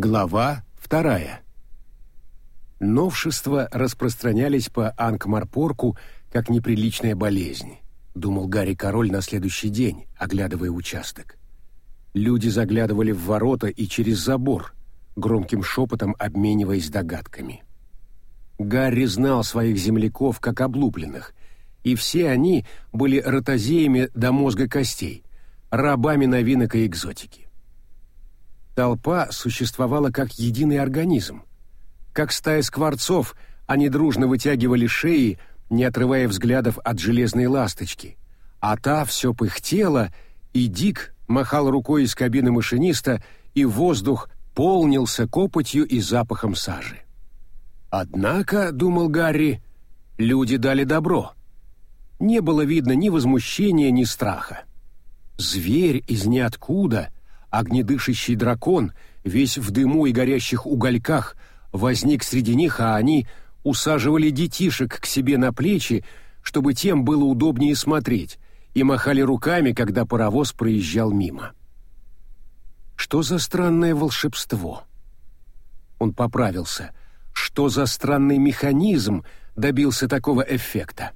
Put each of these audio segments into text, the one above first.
Глава вторая. Новшества распространялись по Анкмарпорку как неприличная болезнь, думал Гарри Король на следующий день, оглядывая участок. Люди заглядывали в ворота и через забор, громким шепотом обмениваясь догадками. Гарри знал своих земляков как облупленных, и все они были ротозеями до мозга костей, рабами новинок и экзотики. Толпа существовала как единый организм. Как стая скворцов, они дружно вытягивали шеи, не отрывая взглядов от железной ласточки, а та все пыхтела, и Дик махал рукой из кабины машиниста, и воздух полнился копотью и запахом сажи. Однако, думал Гарри, люди дали добро. Не было видно ни возмущения, ни страха. Зверь из ниоткуда, огнедышащий дракон, весь в дыму и горящих угольках, возник среди них, а они усаживали детишек к себе на плечи, чтобы тем было удобнее смотреть, и махали руками, когда паровоз проезжал мимо. Что за странное волшебство? Он поправился. Что за странный механизм добился такого эффекта?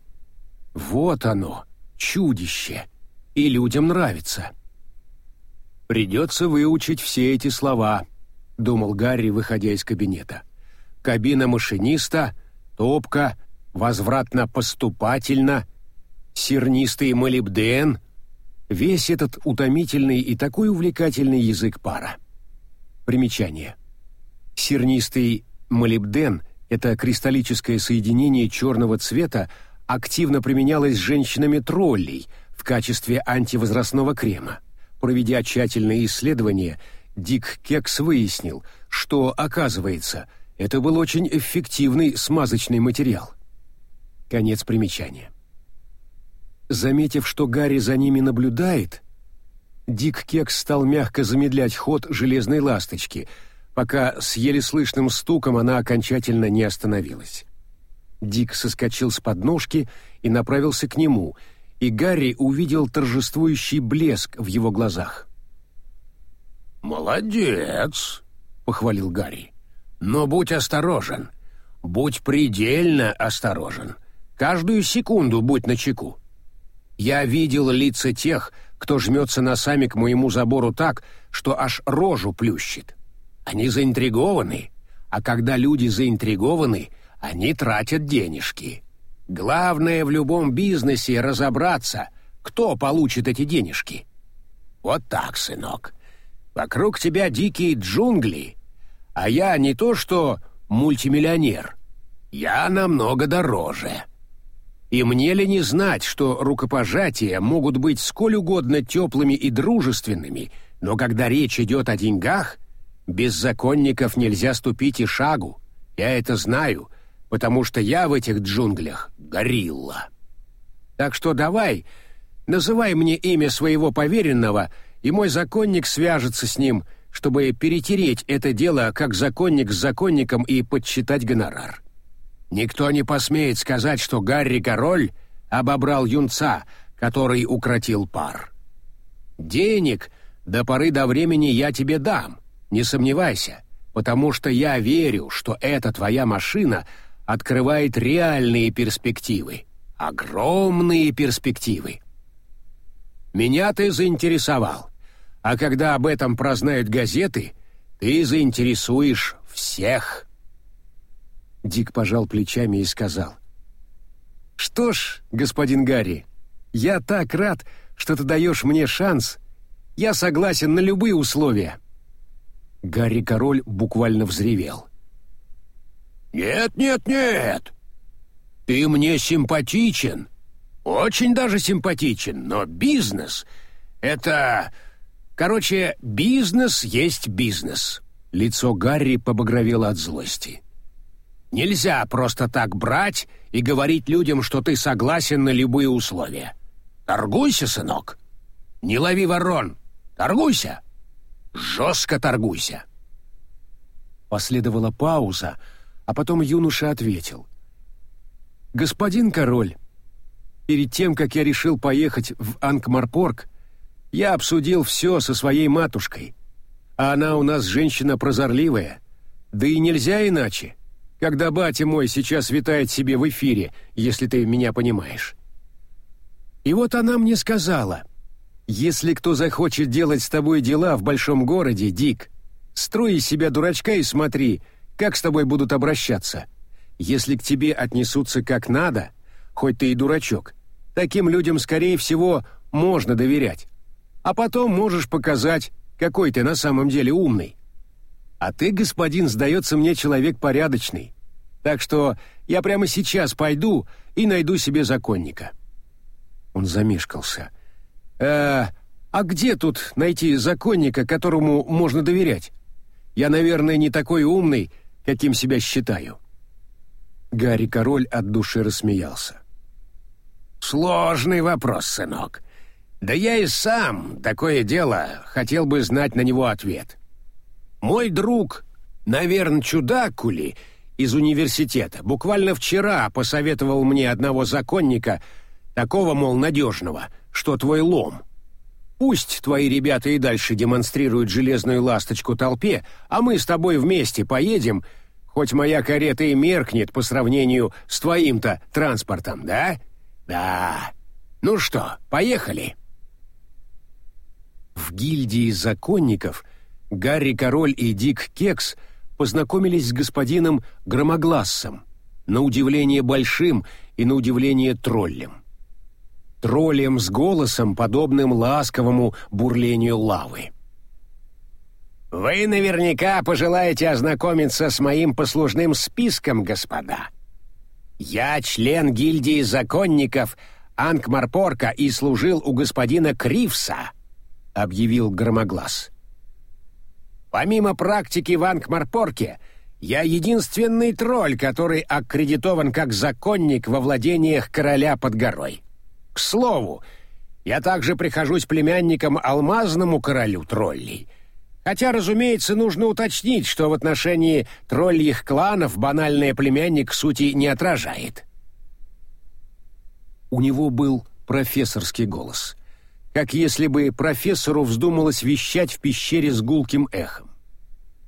Вот оно, чудище, и людям нравится. Придется выучить все эти слова, думал Гарри, выходя из кабинета. Кабина машиниста, топка, возвратно-поступательно, сернистый молибден — весь этот утомительный и такой увлекательный язык пара. Примечание. Сернистый молибден — это кристаллическое соединение черного цвета, активно применялось женщинами троллей в качестве антивозрастного крема. Проведя тщательные исследования, Дик Кекс выяснил, что, оказывается, это был очень эффективный смазочный материал. Конец примечания. Заметив, что Гарри за ними наблюдает, Дик Кекс стал мягко замедлять ход железной ласточки, пока с еле слышным стуком она окончательно не остановилась. Дик соскочил с подножки и направился к нему, и Гарри увидел торжествующий блеск в его глазах. «Молодец!» — похвалил Гарри. «Но будь осторожен. Будь предельно осторожен. Каждую секунду будь начеку. Я видел лица тех, кто жмется носами к моему забору так, что аж рожу плющит. Они заинтригованы, а когда люди заинтригованы, они тратят денежки. Главное в любом бизнесе разобраться, кто получит эти денежки. Вот так, сынок. Вокруг тебя дикие джунгли, а я не то что мультимиллионер, я намного дороже. И мне ли не знать, что рукопожатия могут быть сколь угодно теплыми и дружественными, но когда речь идет о деньгах, без законников нельзя ступить и шагу. Я это знаю, потому что я в этих джунглях горилла. Так что давай, называй мне имя своего поверенного, и мой законник свяжется с ним, чтобы перетереть это дело как законник с законником и подсчитать гонорар. Никто не посмеет сказать, что Гарри Король обобрал юнца, который укротил пар. Денег до поры до времени я тебе дам, не сомневайся, потому что я верю, что эта твоя машина открывает реальные перспективы, огромные перспективы. Меня ты заинтересовал, а когда об этом прознают газеты, ты заинтересуешь всех. Дик пожал плечами и сказал. «Что ж, господин Гарри, я так рад, что ты даешь мне шанс. Я согласен на любые условия». Гарри Король буквально взревел. «Нет, нет, нет! Ты мне симпатичен, очень даже симпатичен, но бизнес — это... Короче, бизнес есть бизнес». Лицо Гарри побагровело от злости. Нельзя просто так брать и говорить людям, что ты согласен на любые условия. Торгуйся, сынок. Не лови ворон. Торгуйся. Жестко торгуйся. Последовала пауза, а потом юноша ответил. «Господин король, перед тем, как я решил поехать в Анкмарпорг, я обсудил все со своей матушкой. А она у нас женщина прозорливая. Да и нельзя иначе, когда батя мой сейчас витает себе в эфире, если ты меня понимаешь. И вот она мне сказала, если кто захочет делать с тобой дела в большом городе, Дик, строй из себя дурачка и смотри, как с тобой будут обращаться. Если к тебе отнесутся как надо, хоть ты и дурачок, таким людям, скорее всего, можно доверять. А потом можешь показать, какой ты на самом деле умный. А ты, господин, сдается мне человек порядочный. Так что я прямо сейчас пойду и найду себе законника». Он замешкался. «Э, а где тут найти законника, которому можно доверять? Я, наверное, не такой умный, каким себя считаю». Гарри Король от души рассмеялся. «Сложный вопрос, сынок. Да я и сам, такое дело, хотел бы знать на него ответ. Мой друг, наверное, чудакули из университета, буквально вчера посоветовал мне одного законника, такого, мол, надежного, что твой лом. Пусть твои ребята и дальше демонстрируют железную ласточку толпе, а мы с тобой вместе поедем — Хоть моя карета и меркнет по сравнению с твоим-то транспортом, да? Да. Ну что, поехали?» В гильдии законников Гарри Король и Дик Кекс познакомились с господином Громоглассом, на удивление большим и на удивление троллем. Троллем с голосом, подобным ласковому бурлению лавы. Вы наверняка пожелаете ознакомиться с моим послужным списком, господа. Я член гильдии законников Анкмарпорка и служил у господина Кривса, объявил Громоглас. Помимо практики в Анкмарпорке, я единственный тролль, который аккредитован как законник во владениях короля под горой. К слову, я также прихожусь племянником алмазному королю троллей — Хотя, разумеется, нужно уточнить, что в отношении тролльих кланов банальный племянник сути не отражает. У него был профессорский голос, как если бы профессору вздумалось вещать в пещере с гулким эхом.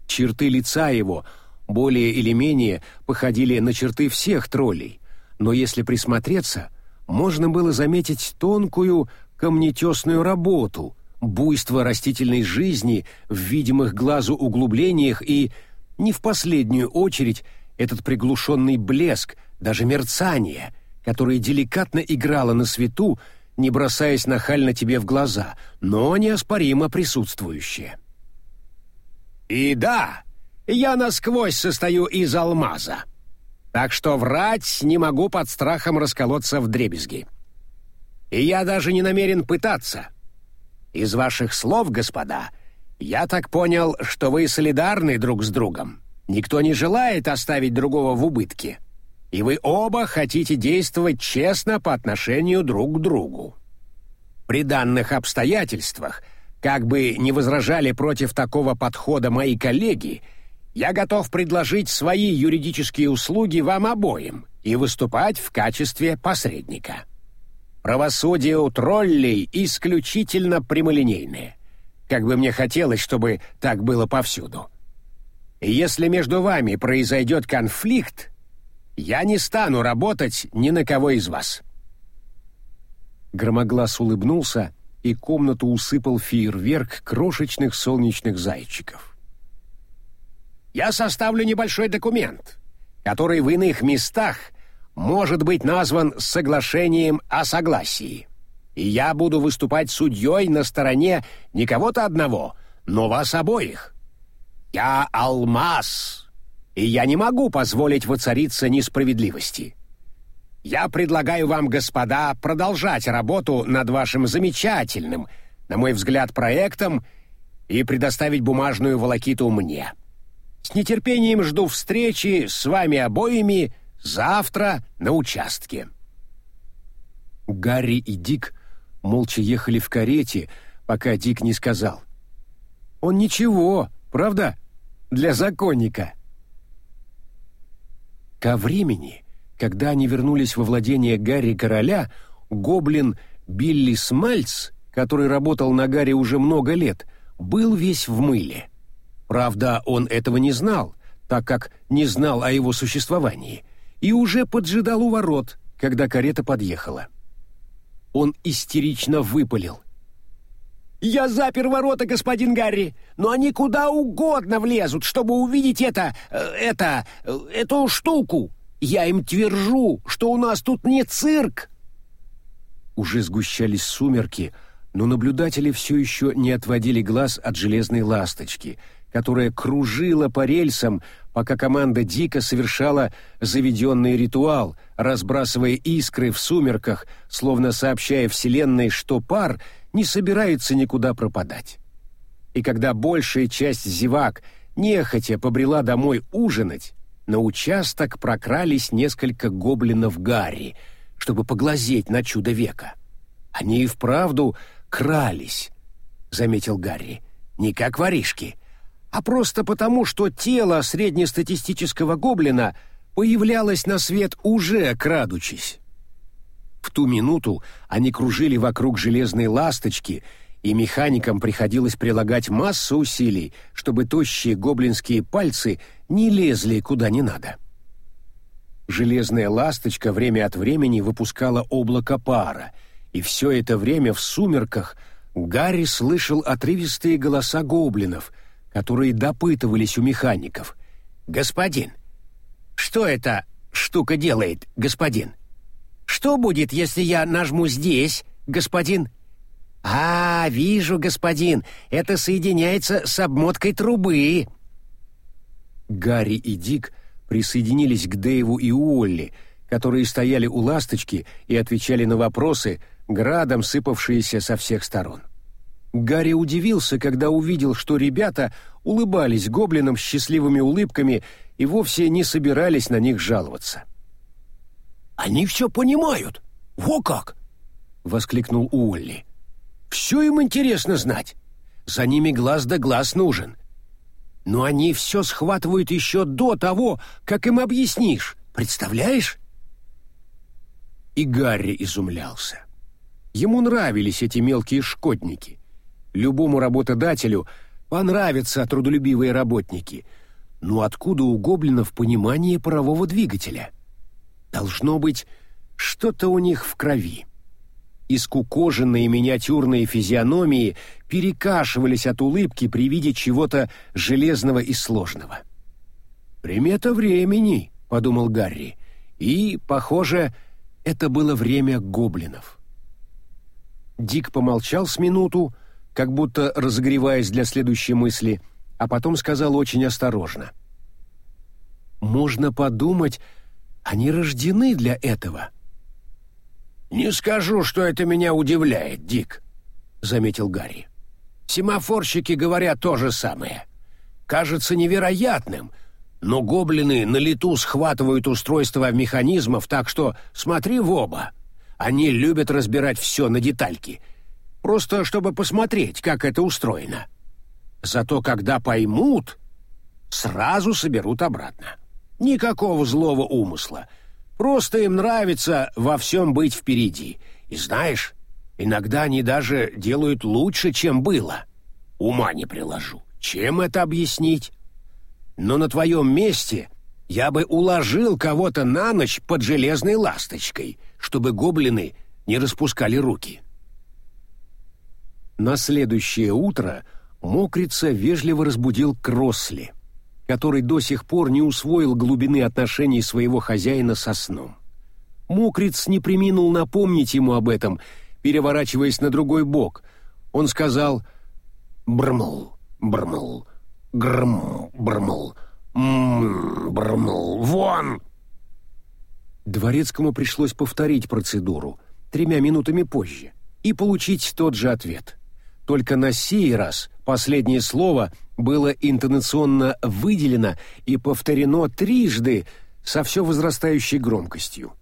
Черты лица его более или менее походили на черты всех троллей, но если присмотреться, можно было заметить тонкую камнетесную работу — буйство растительной жизни в видимых глазу углублениях и, не в последнюю очередь, этот приглушенный блеск, даже мерцание, которое деликатно играло на свету, не бросаясь нахально тебе в глаза, но неоспоримо присутствующее. «И да, я насквозь состою из алмаза, так что врать не могу под страхом расколоться в дребезги. И я даже не намерен пытаться». Из ваших слов, господа, я так понял, что вы солидарны друг с другом. Никто не желает оставить другого в убытке. И вы оба хотите действовать честно по отношению друг к другу. При данных обстоятельствах, как бы не возражали против такого подхода мои коллеги, я готов предложить свои юридические услуги вам обоим и выступать в качестве посредника. Правосудие у троллей исключительно прямолинейное. Как бы мне хотелось, чтобы так было повсюду. Если между вами произойдет конфликт, я не стану работать ни на кого из вас». Громоглас улыбнулся, и комнату усыпал фейерверк крошечных солнечных зайчиков. «Я составлю небольшой документ, который в иных местах может быть назван соглашением о согласии. И я буду выступать судьей на стороне не кого-то одного, но вас обоих. Я алмаз, и я не могу позволить воцариться несправедливости. Я предлагаю вам, господа, продолжать работу над вашим замечательным, на мой взгляд, проектом и предоставить бумажную волокиту мне. С нетерпением жду встречи с вами обоими Завтра на участке». Гарри и Дик молча ехали в карете, пока Дик не сказал. «Он ничего, правда, для законника». Ко времени, когда они вернулись во владение Гарри Короля, гоблин Билли Смальц, который работал на Гарри уже много лет, был весь в мыле. Правда, он этого не знал, так как не знал о его существовании, и уже поджидал у ворот, когда карета подъехала. Он истерично выпалил. «Я запер ворота, господин Гарри, но они куда угодно влезут, чтобы увидеть это... Э, это... Э, эту штуку. Я им твержу, что у нас тут не цирк!» Уже сгущались сумерки, но наблюдатели все еще не отводили глаз от железной ласточки, которая кружила по рельсам, пока команда Дика совершала заведенный ритуал, разбрасывая искры в сумерках, словно сообщая Вселенной, что пар не собирается никуда пропадать. И когда большая часть зевак нехотя побрела домой ужинать, на участок прокрались несколько гоблинов Гарри, чтобы поглазеть на чудо века. Они и вправду крались, заметил Гарри, не как воришки, а просто потому, что тело среднестатистического гоблина появлялось на свет уже крадучись. В ту минуту они кружили вокруг железной ласточки, и механикам приходилось прилагать массу усилий, чтобы тощие гоблинские пальцы не лезли куда не надо. Железная ласточка время от времени выпускала облако пара — и все это время в сумерках Гарри слышал отрывистые голоса гоблинов, которые допытывались у механиков. «Господин, что эта штука делает, господин? Что будет, если я нажму здесь, господин?» «А, вижу, господин, это соединяется с обмоткой трубы». Гарри и Дик присоединились к Дэйву и Уолли, которые стояли у ласточки и отвечали на вопросы, градом сыпавшиеся со всех сторон. Гарри удивился, когда увидел, что ребята улыбались гоблинам счастливыми улыбками и вовсе не собирались на них жаловаться. «Они все понимают! Во как!» — воскликнул Уолли. «Все им интересно знать. За ними глаз да глаз нужен. Но они все схватывают еще до того, как им объяснишь. Представляешь?» И Гарри изумлялся. Ему нравились эти мелкие шкодники. Любому работодателю понравятся трудолюбивые работники. Но откуда у гоблинов понимание парового двигателя? Должно быть, что-то у них в крови. Искукоженные миниатюрные физиономии перекашивались от улыбки при виде чего-то железного и сложного. «Примета времени», — подумал Гарри, и, похоже, это было время гоблинов. Дик помолчал с минуту, как будто разогреваясь для следующей мысли, а потом сказал очень осторожно. «Можно подумать, они рождены для этого». «Не скажу, что это меня удивляет, Дик», — заметил Гарри. «Семафорщики говорят то же самое. Кажется невероятным, но гоблины на лету схватывают устройство механизмов, так что смотри в оба». Они любят разбирать все на детальки, просто чтобы посмотреть, как это устроено. Зато когда поймут, сразу соберут обратно. Никакого злого умысла. Просто им нравится во всем быть впереди. И знаешь, иногда они даже делают лучше, чем было. Ума не приложу. Чем это объяснить? Но на твоем месте я бы уложил кого-то на ночь под железной ласточкой, чтобы гоблины не распускали руки. На следующее утро Мокрица вежливо разбудил Кроссли, который до сих пор не усвоил глубины отношений своего хозяина со сном. Мокриц не приминул напомнить ему об этом, переворачиваясь на другой бок. Он сказал «Брмл, брмл, грм, брмл, м брмл, вон!» Дворецкому пришлось повторить процедуру тремя минутами позже и получить тот же ответ. Только на сей раз последнее слово было интонационно выделено и повторено трижды со все возрастающей громкостью.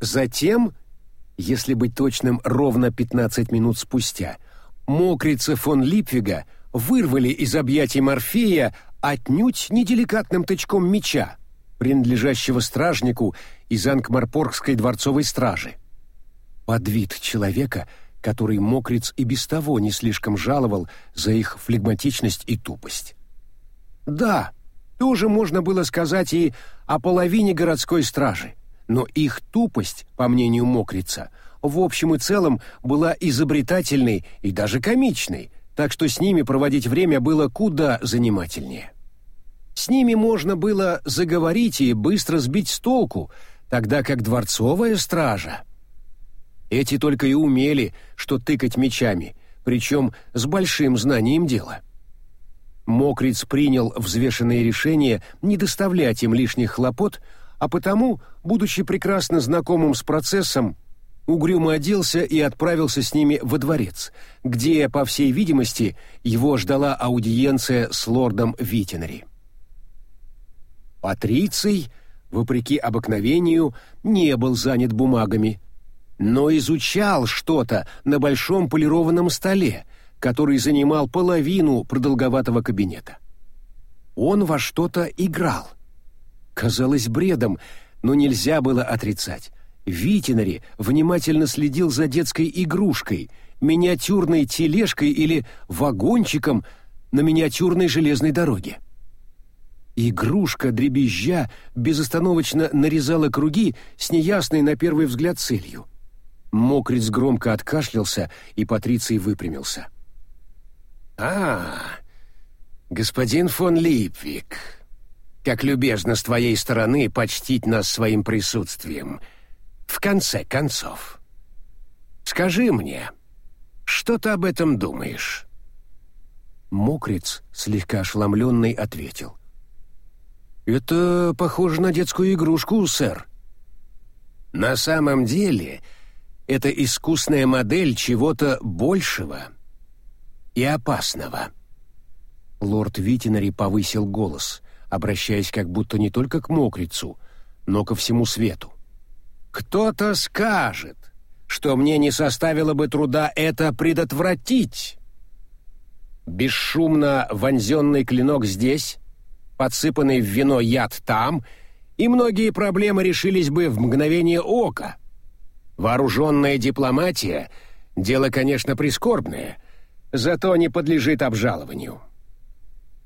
Затем, если быть точным, ровно 15 минут спустя, мокрица фон Липвига вырвали из объятий Морфея отнюдь неделикатным тычком меча, принадлежащего стражнику из Анкмарпоргской дворцовой стражи. Под вид человека, который Мокриц и без того не слишком жаловал за их флегматичность и тупость. Да, тоже можно было сказать и о половине городской стражи, но их тупость, по мнению Мокрица, в общем и целом была изобретательной и даже комичной, так что с ними проводить время было куда занимательнее. С ними можно было заговорить и быстро сбить с толку, тогда как дворцовая стража... Эти только и умели, что тыкать мечами, причем с большим знанием дела. Мокриц принял взвешенное решение не доставлять им лишних хлопот, а потому, будучи прекрасно знакомым с процессом, угрюмо оделся и отправился с ними во дворец, где, по всей видимости, его ждала аудиенция с лордом Витинери. Патриций, вопреки обыкновению, не был занят бумагами, но изучал что-то на большом полированном столе, который занимал половину продолговатого кабинета. Он во что-то играл. Казалось бредом, но нельзя было отрицать. Витинари внимательно следил за детской игрушкой, миниатюрной тележкой или вагончиком на миниатюрной железной дороге. Игрушка, дребезжа, безостановочно нарезала круги с неясной на первый взгляд целью. Мокриц громко откашлялся, и Патриций выпрямился. «А, господин фон Липвик, как любезно с твоей стороны почтить нас своим присутствием. В конце концов, скажи мне, что ты об этом думаешь?» Мокриц, слегка ошеломленный, ответил. «Это похоже на детскую игрушку, сэр». «На самом деле это искусная модель чего-то большего и опасного». Лорд Витинари повысил голос, обращаясь как будто не только к мокрицу, но ко всему свету. «Кто-то скажет, что мне не составило бы труда это предотвратить. Бесшумно вонзенный клинок здесь, подсыпанный в вино яд там, и многие проблемы решились бы в мгновение ока. Вооруженная дипломатия — дело, конечно, прискорбное, зато не подлежит обжалованию.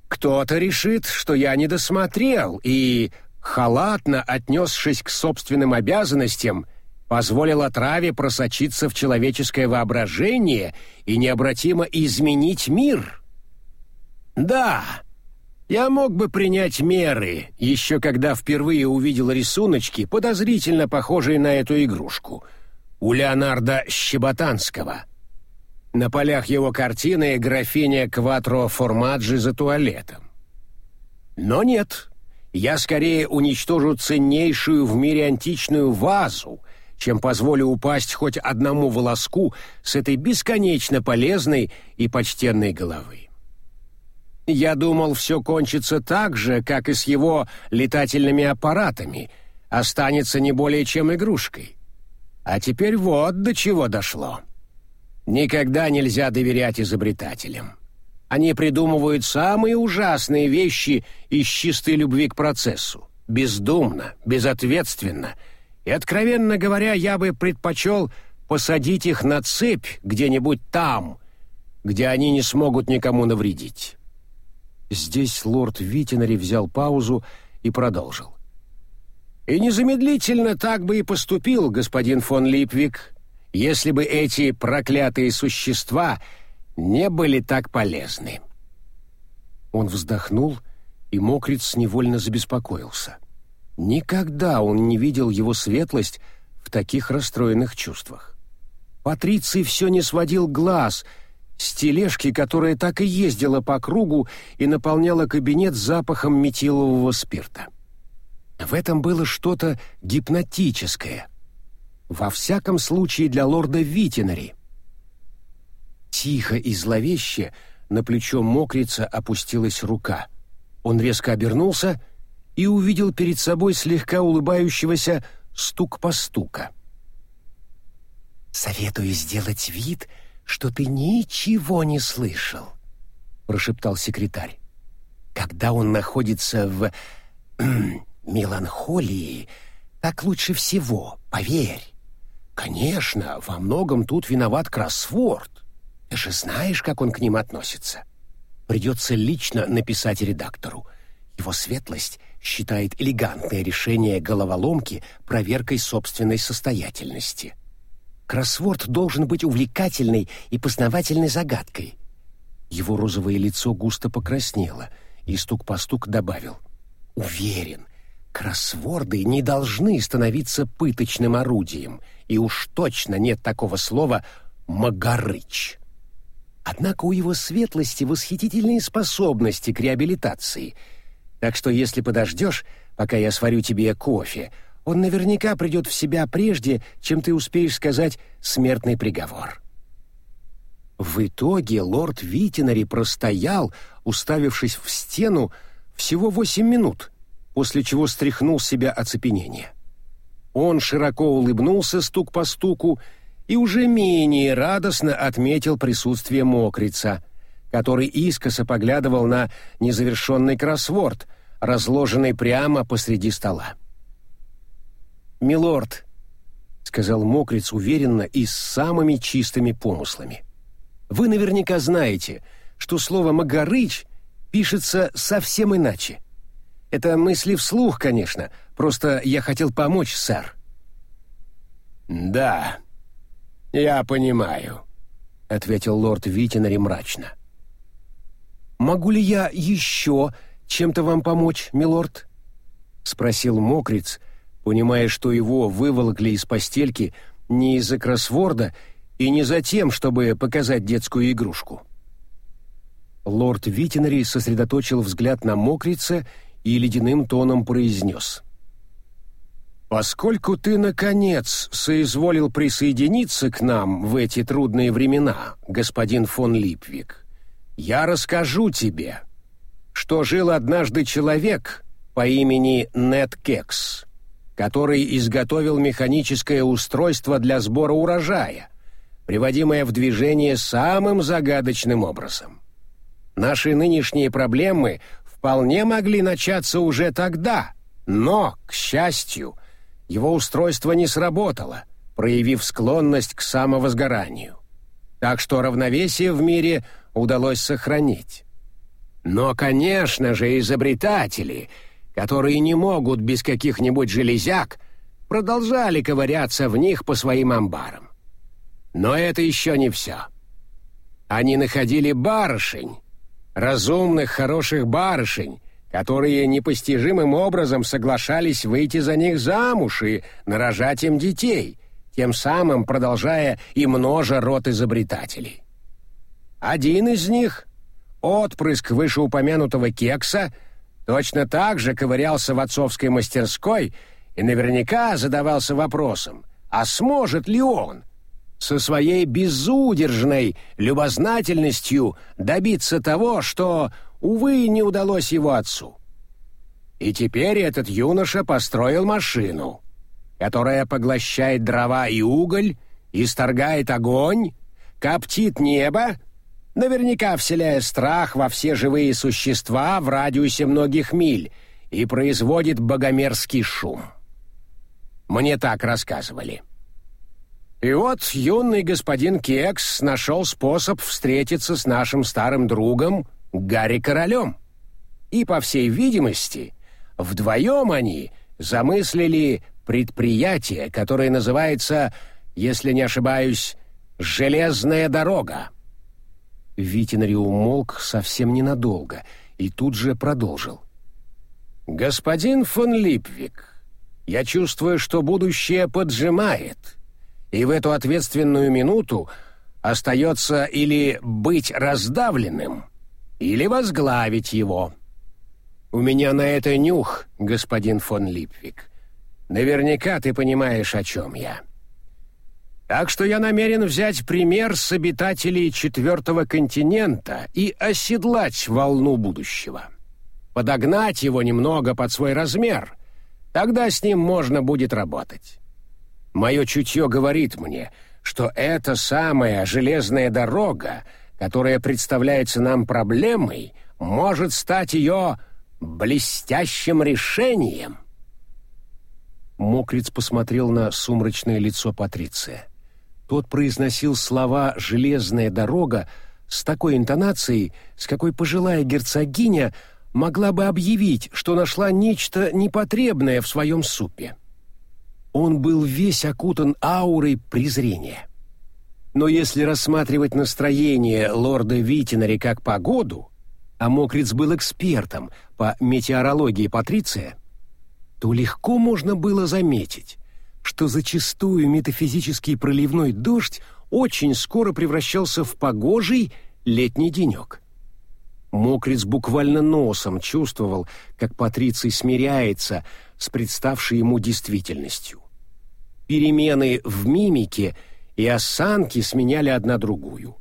Кто-то решит, что я не досмотрел и, халатно отнесшись к собственным обязанностям, позволил отраве просочиться в человеческое воображение и необратимо изменить мир. Да, я мог бы принять меры, еще когда впервые увидел рисуночки, подозрительно похожие на эту игрушку, у Леонарда Щеботанского. На полях его картины графиня Кватро Формаджи за туалетом. Но нет, я скорее уничтожу ценнейшую в мире античную вазу, чем позволю упасть хоть одному волоску с этой бесконечно полезной и почтенной головы. Я думал, все кончится так же, как и с его летательными аппаратами, останется не более чем игрушкой. А теперь вот до чего дошло. Никогда нельзя доверять изобретателям. Они придумывают самые ужасные вещи из чистой любви к процессу. Бездумно, безответственно. И, откровенно говоря, я бы предпочел посадить их на цепь где-нибудь там, где они не смогут никому навредить. Здесь лорд Витинари взял паузу и продолжил. «И незамедлительно так бы и поступил господин фон Липвик, если бы эти проклятые существа не были так полезны». Он вздохнул, и мокриц невольно забеспокоился. Никогда он не видел его светлость в таких расстроенных чувствах. Патриций все не сводил глаз — с тележки, которая так и ездила по кругу и наполняла кабинет запахом метилового спирта. В этом было что-то гипнотическое. Во всяком случае для лорда Витинари. Тихо и зловеще на плечо мокрица опустилась рука. Он резко обернулся и увидел перед собой слегка улыбающегося стук-постука. «Советую сделать вид, что ты ничего не слышал», — прошептал секретарь. «Когда он находится в меланхолии, так лучше всего, поверь. Конечно, во многом тут виноват кроссворд. Ты же знаешь, как он к ним относится. Придется лично написать редактору. Его светлость считает элегантное решение головоломки проверкой собственной состоятельности. Кроссворд должен быть увлекательной и познавательной загадкой. Его розовое лицо густо покраснело, и стук по стук добавил. «Уверен, кроссворды не должны становиться пыточным орудием, и уж точно нет такого слова «магарыч». Однако у его светлости восхитительные способности к реабилитации, так что если подождешь, пока я сварю тебе кофе, он наверняка придет в себя прежде, чем ты успеешь сказать «смертный приговор». В итоге лорд Витинари простоял, уставившись в стену, всего восемь минут, после чего стряхнул себя оцепенение. Он широко улыбнулся стук по стуку и уже менее радостно отметил присутствие мокрица, который искоса поглядывал на незавершенный кроссворд, разложенный прямо посреди стола. «Милорд», — сказал мокриц уверенно и с самыми чистыми помыслами, — «вы наверняка знаете, что слово «магарыч» пишется совсем иначе. Это мысли вслух, конечно, просто я хотел помочь, сэр». «Да, я понимаю», — ответил лорд Витинари мрачно. «Могу ли я еще чем-то вам помочь, милорд?» — спросил мокриц, понимая, что его выволокли из постельки не из-за кроссворда и не за тем, чтобы показать детскую игрушку. Лорд Витинари сосредоточил взгляд на мокрице и ледяным тоном произнес. «Поскольку ты, наконец, соизволил присоединиться к нам в эти трудные времена, господин фон Липвик, я расскажу тебе, что жил однажды человек по имени Нед Кекс, который изготовил механическое устройство для сбора урожая, приводимое в движение самым загадочным образом. Наши нынешние проблемы вполне могли начаться уже тогда, но, к счастью, его устройство не сработало, проявив склонность к самовозгоранию. Так что равновесие в мире удалось сохранить. Но, конечно же, изобретатели — которые не могут без каких-нибудь железяк, продолжали ковыряться в них по своим амбарам. Но это еще не все. Они находили барышень, разумных, хороших барышень, которые непостижимым образом соглашались выйти за них замуж и нарожать им детей, тем самым продолжая и множа род изобретателей. Один из них, отпрыск вышеупомянутого кекса — точно так же ковырялся в отцовской мастерской и наверняка задавался вопросом, а сможет ли он со своей безудержной любознательностью добиться того, что, увы, не удалось его отцу. И теперь этот юноша построил машину, которая поглощает дрова и уголь, исторгает огонь, коптит небо наверняка вселяя страх во все живые существа в радиусе многих миль и производит богомерзкий шум. Мне так рассказывали. И вот юный господин Кекс нашел способ встретиться с нашим старым другом Гарри Королем. И, по всей видимости, вдвоем они замыслили предприятие, которое называется, если не ошибаюсь, «Железная дорога». Витинари умолк совсем ненадолго и тут же продолжил. «Господин фон Липвик, я чувствую, что будущее поджимает, и в эту ответственную минуту остается или быть раздавленным, или возглавить его. У меня на это нюх, господин фон Липвик. Наверняка ты понимаешь, о чем я». Так что я намерен взять пример с обитателей четвертого континента и оседлать волну будущего. Подогнать его немного под свой размер. Тогда с ним можно будет работать. Мое чутье говорит мне, что эта самая железная дорога, которая представляется нам проблемой, может стать ее блестящим решением. Мокриц посмотрел на сумрачное лицо Патриция. Тот произносил слова «железная дорога» с такой интонацией, с какой пожилая герцогиня могла бы объявить, что нашла нечто непотребное в своем супе. Он был весь окутан аурой презрения. Но если рассматривать настроение лорда Витинари как погоду, а Мокриц был экспертом по метеорологии Патриция, то легко можно было заметить, что зачастую метафизический проливной дождь очень скоро превращался в погожий летний денек. Мокриц буквально носом чувствовал, как Патриций смиряется с представшей ему действительностью. Перемены в мимике и осанке сменяли одна другую.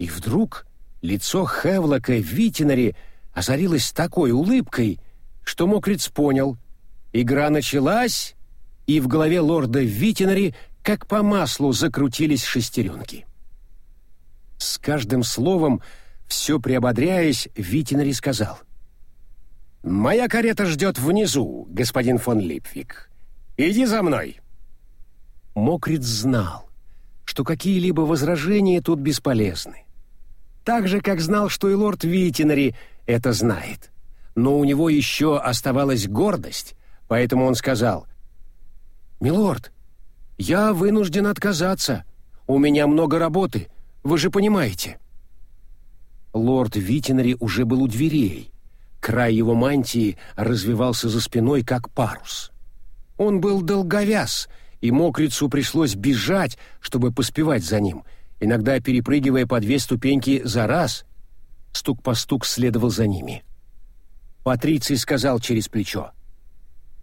И вдруг лицо Хевлока Витинари озарилось такой улыбкой, что Мокриц понял — Игра началась, и в голове лорда Витинари как по маслу закрутились шестеренки. С каждым словом, все приободряясь, Витинари сказал. «Моя карета ждет внизу, господин фон Липвик. Иди за мной». Мокриц знал, что какие-либо возражения тут бесполезны. Так же, как знал, что и лорд Витинари это знает. Но у него еще оставалась гордость, Поэтому он сказал, «Милорд, я вынужден отказаться. У меня много работы, вы же понимаете». Лорд Витинари уже был у дверей. Край его мантии развивался за спиной, как парус. Он был долговяз, и мокрицу пришлось бежать, чтобы поспевать за ним, иногда перепрыгивая по две ступеньки за раз. Стук по стук следовал за ними. Патриций сказал через плечо,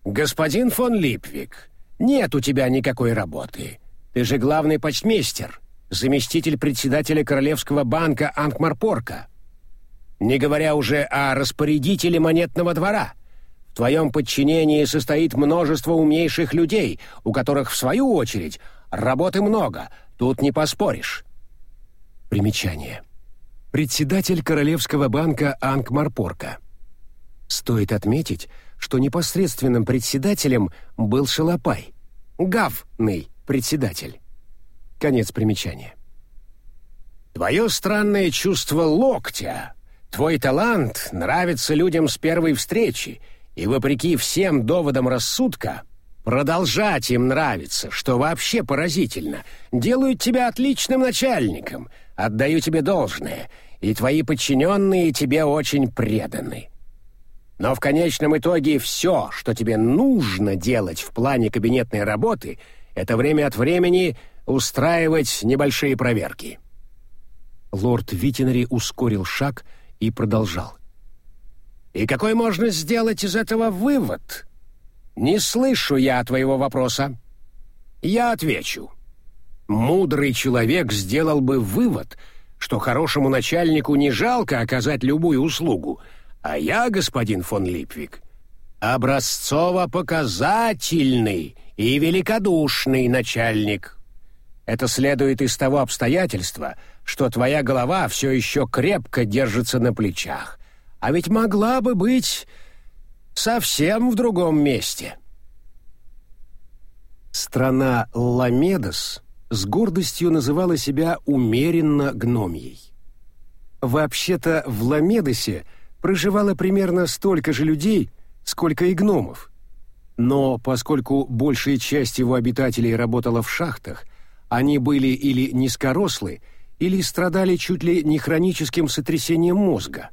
«Господин фон Липвик, нет у тебя никакой работы. Ты же главный почтмейстер, заместитель председателя Королевского банка Ангмарпорка. Не говоря уже о распорядителе монетного двора. Твоем подчинении состоит множество умнейших людей, у которых, в свою очередь, работы много, тут не поспоришь». Примечание. Председатель Королевского банка Ангмарпорка. Стоит отметить, что непосредственным председателем был Шалопай, гавный председатель. Конец примечания. Твое странное чувство локтя, твой талант нравится людям с первой встречи, и вопреки всем доводам рассудка, продолжать им нравится, что вообще поразительно, делают тебя отличным начальником, отдаю тебе должное, и твои подчиненные тебе очень преданы. Но в конечном итоге все, что тебе нужно делать в плане кабинетной работы, это время от времени устраивать небольшие проверки. Лорд Витинари ускорил шаг и продолжал. «И какой можно сделать из этого вывод? Не слышу я твоего вопроса. Я отвечу. Мудрый человек сделал бы вывод, что хорошему начальнику не жалко оказать любую услугу — а я, господин фон Липвик, образцово-показательный и великодушный начальник. Это следует из того обстоятельства, что твоя голова все еще крепко держится на плечах, а ведь могла бы быть совсем в другом месте. Страна Ламедос с гордостью называла себя умеренно гномьей. Вообще-то в Ламедосе – проживало примерно столько же людей, сколько и гномов. Но поскольку большая часть его обитателей работала в шахтах, они были или низкорослы, или страдали чуть ли не хроническим сотрясением мозга,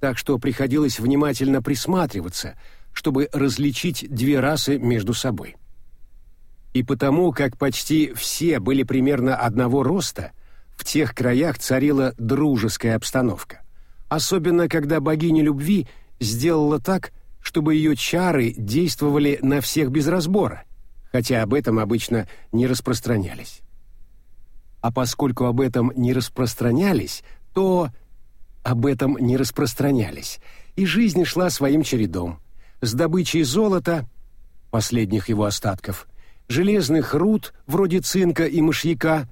так что приходилось внимательно присматриваться, чтобы различить две расы между собой. И потому, как почти все были примерно одного роста, в тех краях царила дружеская обстановка особенно когда богиня любви сделала так, чтобы ее чары действовали на всех без разбора, хотя об этом обычно не распространялись. А поскольку об этом не распространялись, то об этом не распространялись, и жизнь шла своим чередом, с добычей золота, последних его остатков, железных руд, вроде цинка и мышьяка,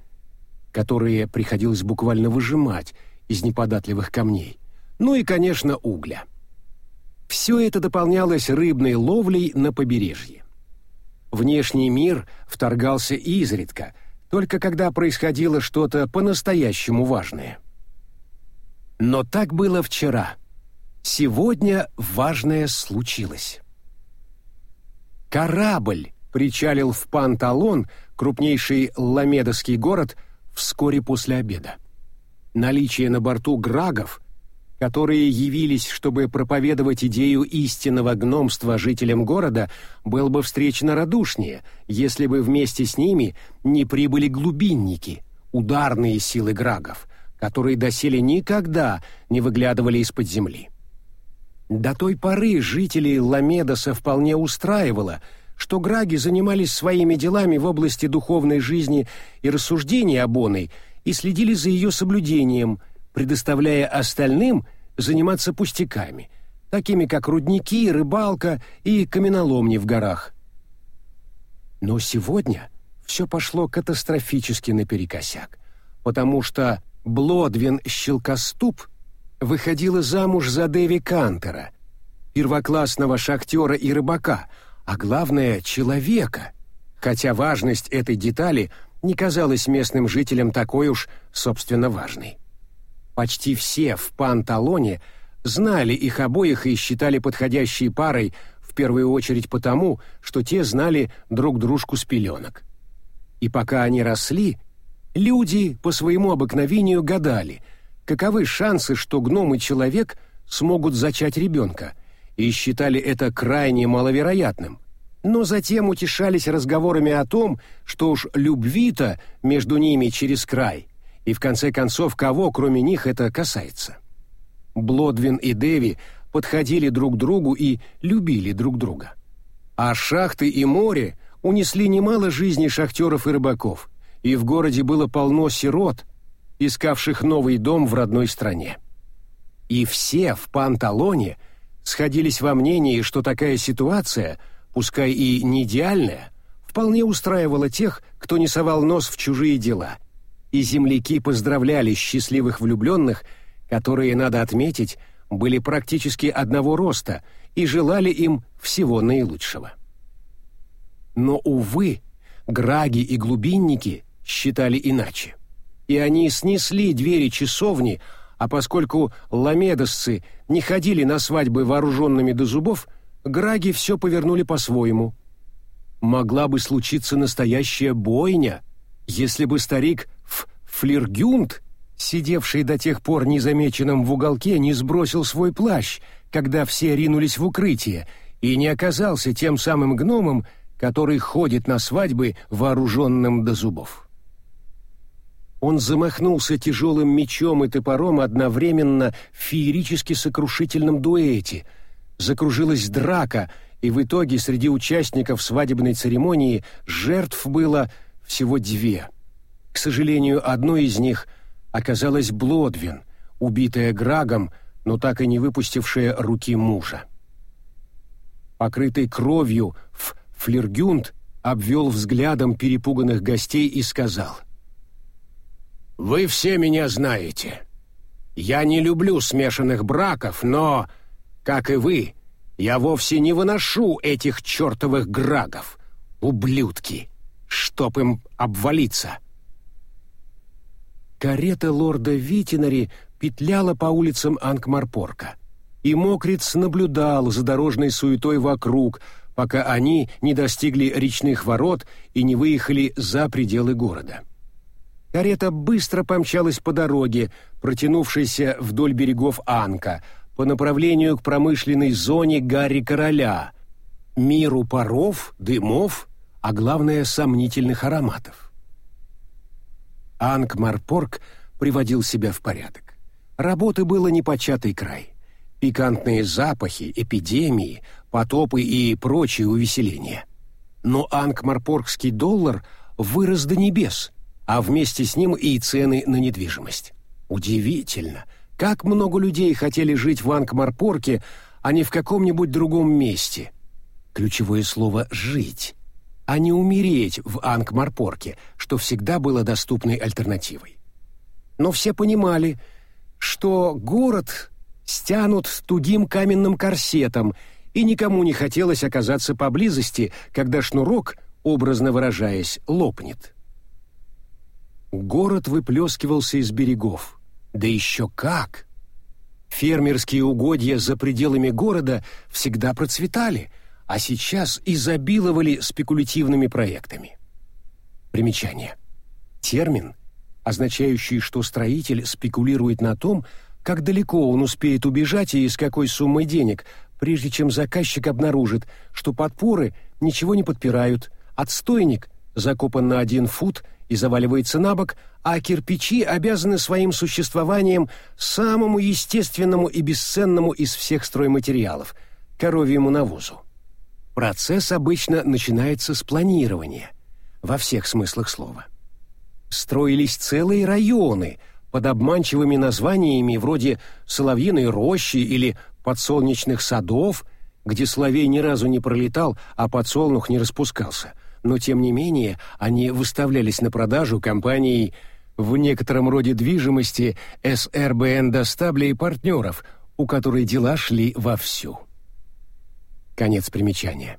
которые приходилось буквально выжимать из неподатливых камней, ну и, конечно, угля. Все это дополнялось рыбной ловлей на побережье. Внешний мир вторгался изредка, только когда происходило что-то по-настоящему важное. Но так было вчера. Сегодня важное случилось. Корабль причалил в Панталон, крупнейший ламедовский город, вскоре после обеда. Наличие на борту грагов, которые явились, чтобы проповедовать идею истинного гномства жителям города, был бы встречено радушнее, если бы вместе с ними не прибыли глубинники, ударные силы грагов, которые доселе никогда не выглядывали из-под земли. До той поры жителей Ламедоса вполне устраивало, что граги занимались своими делами в области духовной жизни и рассуждений об оной и следили за ее соблюдением, предоставляя остальным заниматься пустяками, такими как рудники, рыбалка и каменоломни в горах. Но сегодня все пошло катастрофически наперекосяк, потому что Блодвин Щелкоступ выходила замуж за Дэви Кантера, первоклассного шахтера и рыбака, а главное — человека, хотя важность этой детали — не казалась местным жителям такой уж, собственно, важной. Почти все в Панталоне знали их обоих и считали подходящей парой в первую очередь потому, что те знали друг дружку с пеленок. И пока они росли, люди по своему обыкновению гадали, каковы шансы, что гном и человек смогут зачать ребенка, и считали это крайне маловероятным, но затем утешались разговорами о том, что уж любви-то между ними через край, и в конце концов кого, кроме них, это касается. Блодвин и Деви подходили друг к другу и любили друг друга. А шахты и море унесли немало жизней шахтеров и рыбаков, и в городе было полно сирот, искавших новый дом в родной стране. И все в Панталоне сходились во мнении, что такая ситуация – пускай и не идеальная, вполне устраивала тех, кто не совал нос в чужие дела. И земляки поздравляли счастливых влюбленных, которые, надо отметить, были практически одного роста и желали им всего наилучшего. Но, увы, граги и глубинники считали иначе. И они снесли двери часовни, а поскольку ламедосцы не ходили на свадьбы вооруженными до зубов, Граги все повернули по-своему. Могла бы случиться настоящая бойня, если бы старик в Флиргюнд, сидевший до тех пор незамеченным в уголке, не сбросил свой плащ, когда все ринулись в укрытие, и не оказался тем самым гномом, который ходит на свадьбы вооруженным до зубов. Он замахнулся тяжелым мечом и топором одновременно в феерически сокрушительном дуэте — закружилась драка, и в итоге среди участников свадебной церемонии жертв было всего две. К сожалению, одной из них оказалась Блодвин, убитая Грагом, но так и не выпустившая руки мужа. Покрытый кровью в Флергюнд обвел взглядом перепуганных гостей и сказал. «Вы все меня знаете. Я не люблю смешанных браков, но как и вы, я вовсе не выношу этих чертовых грагов. Ублюдки! Чтоб им обвалиться!» Карета лорда Витинари петляла по улицам Анкмарпорка, и Мокриц наблюдал за дорожной суетой вокруг, пока они не достигли речных ворот и не выехали за пределы города. Карета быстро помчалась по дороге, протянувшейся вдоль берегов Анка, по направлению к промышленной зоне Гарри Короля, миру паров, дымов, а главное сомнительных ароматов. Анг Марпорг приводил себя в порядок. Работы было непочатый край. Пикантные запахи, эпидемии, потопы и прочие увеселения. Но ангмарпоргский доллар вырос до небес, а вместе с ним и цены на недвижимость. Удивительно, как много людей хотели жить в Анкмарпорке, а не в каком-нибудь другом месте. Ключевое слово «жить», а не умереть в Анкмарпорке, что всегда было доступной альтернативой. Но все понимали, что город стянут тугим каменным корсетом, и никому не хотелось оказаться поблизости, когда шнурок образно выражаясь, лопнет. Город выплескивался из берегов. Да еще как! Фермерские угодья за пределами города всегда процветали, а сейчас изобиловали спекулятивными проектами. Примечание. Термин, означающий, что строитель спекулирует на том, как далеко он успеет убежать и с какой суммой денег, прежде чем заказчик обнаружит, что подпоры ничего не подпирают, отстойник закопан на один фут и заваливается на бок, а кирпичи обязаны своим существованием самому естественному и бесценному из всех стройматериалов – коровьему навозу. Процесс обычно начинается с планирования, во всех смыслах слова. Строились целые районы – под обманчивыми названиями вроде «Соловьиной рощи» или «Подсолнечных садов», где соловей ни разу не пролетал, а подсолнух не распускался. Но, тем не менее, они выставлялись на продажу компанией в некотором роде движимости СРБН Достабля и партнеров, у которой дела шли вовсю. Конец примечания.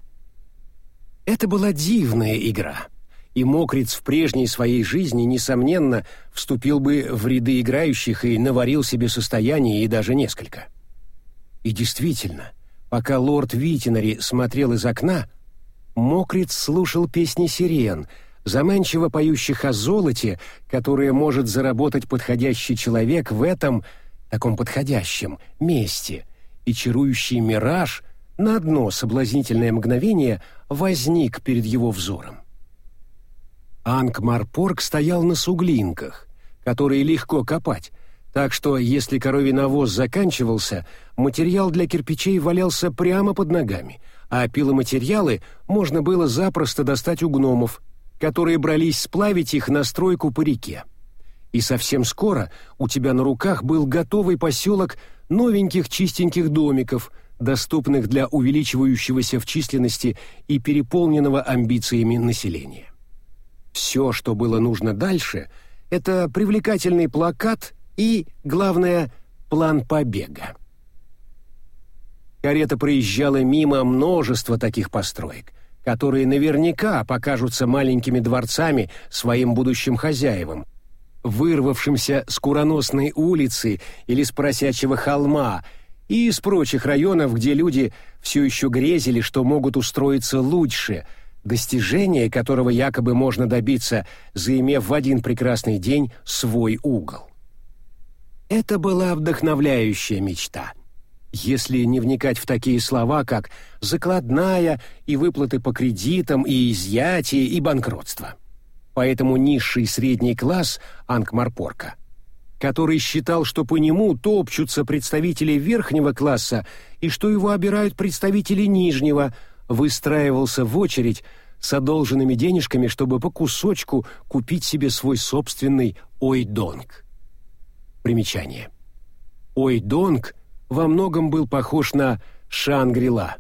Это была дивная игра — и Мокриц в прежней своей жизни, несомненно, вступил бы в ряды играющих и наварил себе состояние и даже несколько. И действительно, пока лорд Витинари смотрел из окна, Мокриц слушал песни сирен, заманчиво поющих о золоте, которое может заработать подходящий человек в этом, таком подходящем, месте, и чарующий мираж на одно соблазнительное мгновение возник перед его взором. Ангмарпорг стоял на суглинках, которые легко копать, так что если коровий навоз заканчивался, материал для кирпичей валялся прямо под ногами, а пиломатериалы можно было запросто достать у гномов, которые брались сплавить их на стройку по реке. И совсем скоро у тебя на руках был готовый поселок новеньких чистеньких домиков, доступных для увеличивающегося в численности и переполненного амбициями населения. Все, что было нужно дальше, это привлекательный плакат и, главное, план побега. Карета проезжала мимо множества таких построек, которые наверняка покажутся маленькими дворцами своим будущим хозяевам, вырвавшимся с Куроносной улицы или с Просячего холма и из прочих районов, где люди все еще грезили, что могут устроиться лучше – достижение которого якобы можно добиться, заимев в один прекрасный день свой угол. Это была вдохновляющая мечта. Если не вникать в такие слова, как «закладная» и выплаты по кредитам, и изъятие, и банкротство. Поэтому низший средний класс Анкмарпорка, который считал, что по нему топчутся представители верхнего класса и что его обирают представители нижнего – выстраивался в очередь с одолженными денежками, чтобы по кусочку купить себе свой собственный ойдонг. Примечание. Ойдонг во многом был похож на Шангрила.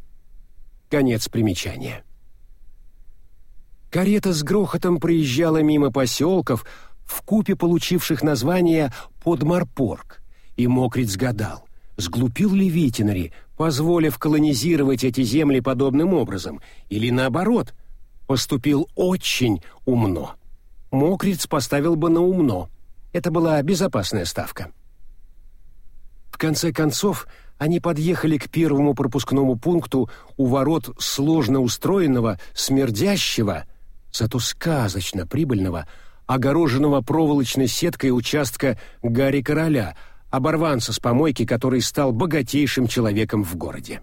Конец примечания. Карета с грохотом проезжала мимо поселков, в купе получивших название Подмарпорг, и Мокриц гадал, сглупил ли Витинари, позволив колонизировать эти земли подобным образом, или наоборот, поступил очень умно. Мокриц поставил бы на умно. Это была безопасная ставка. В конце концов, они подъехали к первому пропускному пункту у ворот сложно устроенного, смердящего, зато сказочно прибыльного, огороженного проволочной сеткой участка Гарри Короля — оборванца с помойки, который стал богатейшим человеком в городе.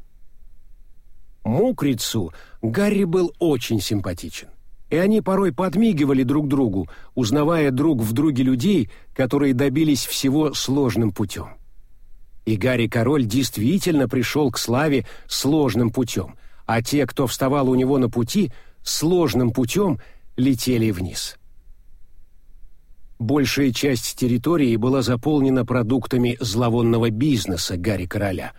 Мукрицу Гарри был очень симпатичен, и они порой подмигивали друг другу, узнавая друг в друге людей, которые добились всего сложным путем. И Гарри Король действительно пришел к славе сложным путем, а те, кто вставал у него на пути, сложным путем летели вниз. Большая часть территории была заполнена продуктами зловонного бизнеса Гарри Короля.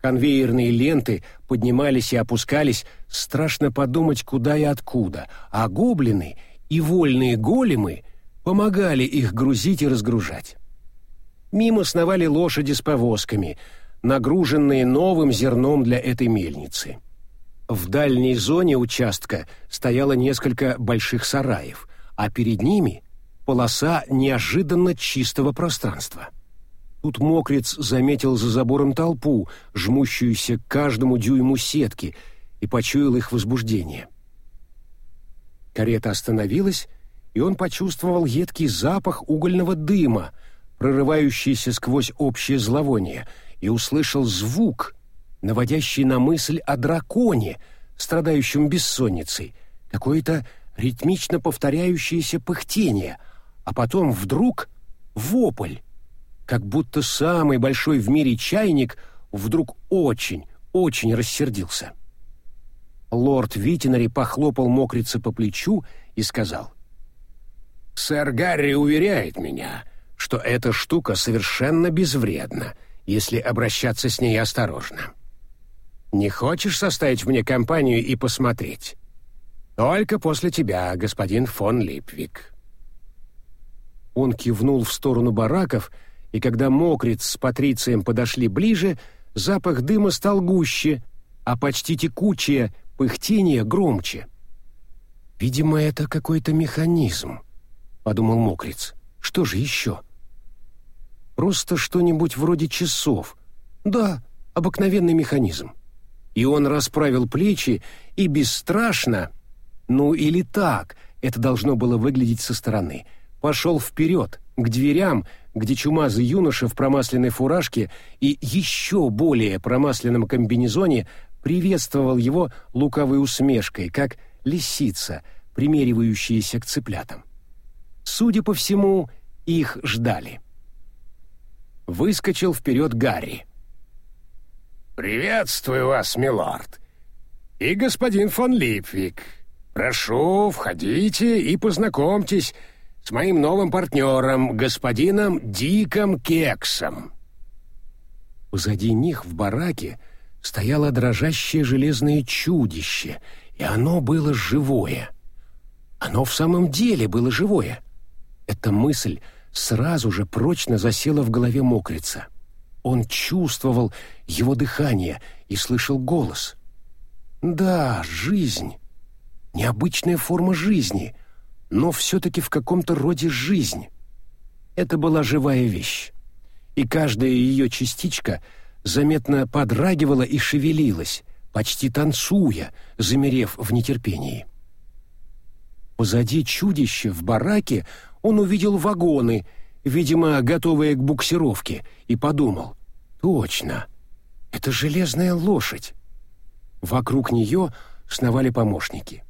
Конвейерные ленты поднимались и опускались, страшно подумать, куда и откуда, а гоблины и вольные големы помогали их грузить и разгружать. Мимо сновали лошади с повозками, нагруженные новым зерном для этой мельницы. В дальней зоне участка стояло несколько больших сараев, а перед ними полоса неожиданно чистого пространства. Тут мокрец заметил за забором толпу, жмущуюся к каждому дюйму сетки, и почуял их возбуждение. Карета остановилась, и он почувствовал едкий запах угольного дыма, прорывающийся сквозь общее зловоние, и услышал звук, наводящий на мысль о драконе, страдающем бессонницей, какое-то ритмично повторяющееся пыхтение, а потом вдруг вопль, как будто самый большой в мире чайник вдруг очень, очень рассердился. Лорд Витинари похлопал мокрица по плечу и сказал. «Сэр Гарри уверяет меня, что эта штука совершенно безвредна, если обращаться с ней осторожно. Не хочешь составить мне компанию и посмотреть? Только после тебя, господин фон Липвик». Он кивнул в сторону бараков, и когда мокриц с Патрицием подошли ближе, запах дыма стал гуще, а почти текучее пыхтение громче. «Видимо, это какой-то механизм», — подумал мокриц. «Что же еще?» «Просто что-нибудь вроде часов. Да, обыкновенный механизм». И он расправил плечи и бесстрашно, ну или так, это должно было выглядеть со стороны, пошел вперед, к дверям, где чумазый юноша в промасленной фуражке и еще более промасленном комбинезоне приветствовал его лукавой усмешкой, как лисица, примеривающаяся к цыплятам. Судя по всему, их ждали. Выскочил вперед Гарри. «Приветствую вас, милорд. И господин фон Липвик. Прошу, входите и познакомьтесь с моим новым партнером, господином Диком Кексом». Позади них в бараке стояло дрожащее железное чудище, и оно было живое. Оно в самом деле было живое. Эта мысль сразу же прочно засела в голове мокрица. Он чувствовал его дыхание и слышал голос. Да, жизнь. Необычная форма жизни, но все-таки в каком-то роде жизнь. Это была живая вещь. И каждая ее частичка — заметно подрагивала и шевелилась, почти танцуя, замерев в нетерпении. Позади чудища в бараке он увидел вагоны, видимо, готовые к буксировке, и подумал, «Точно, это железная лошадь». Вокруг нее сновали помощники.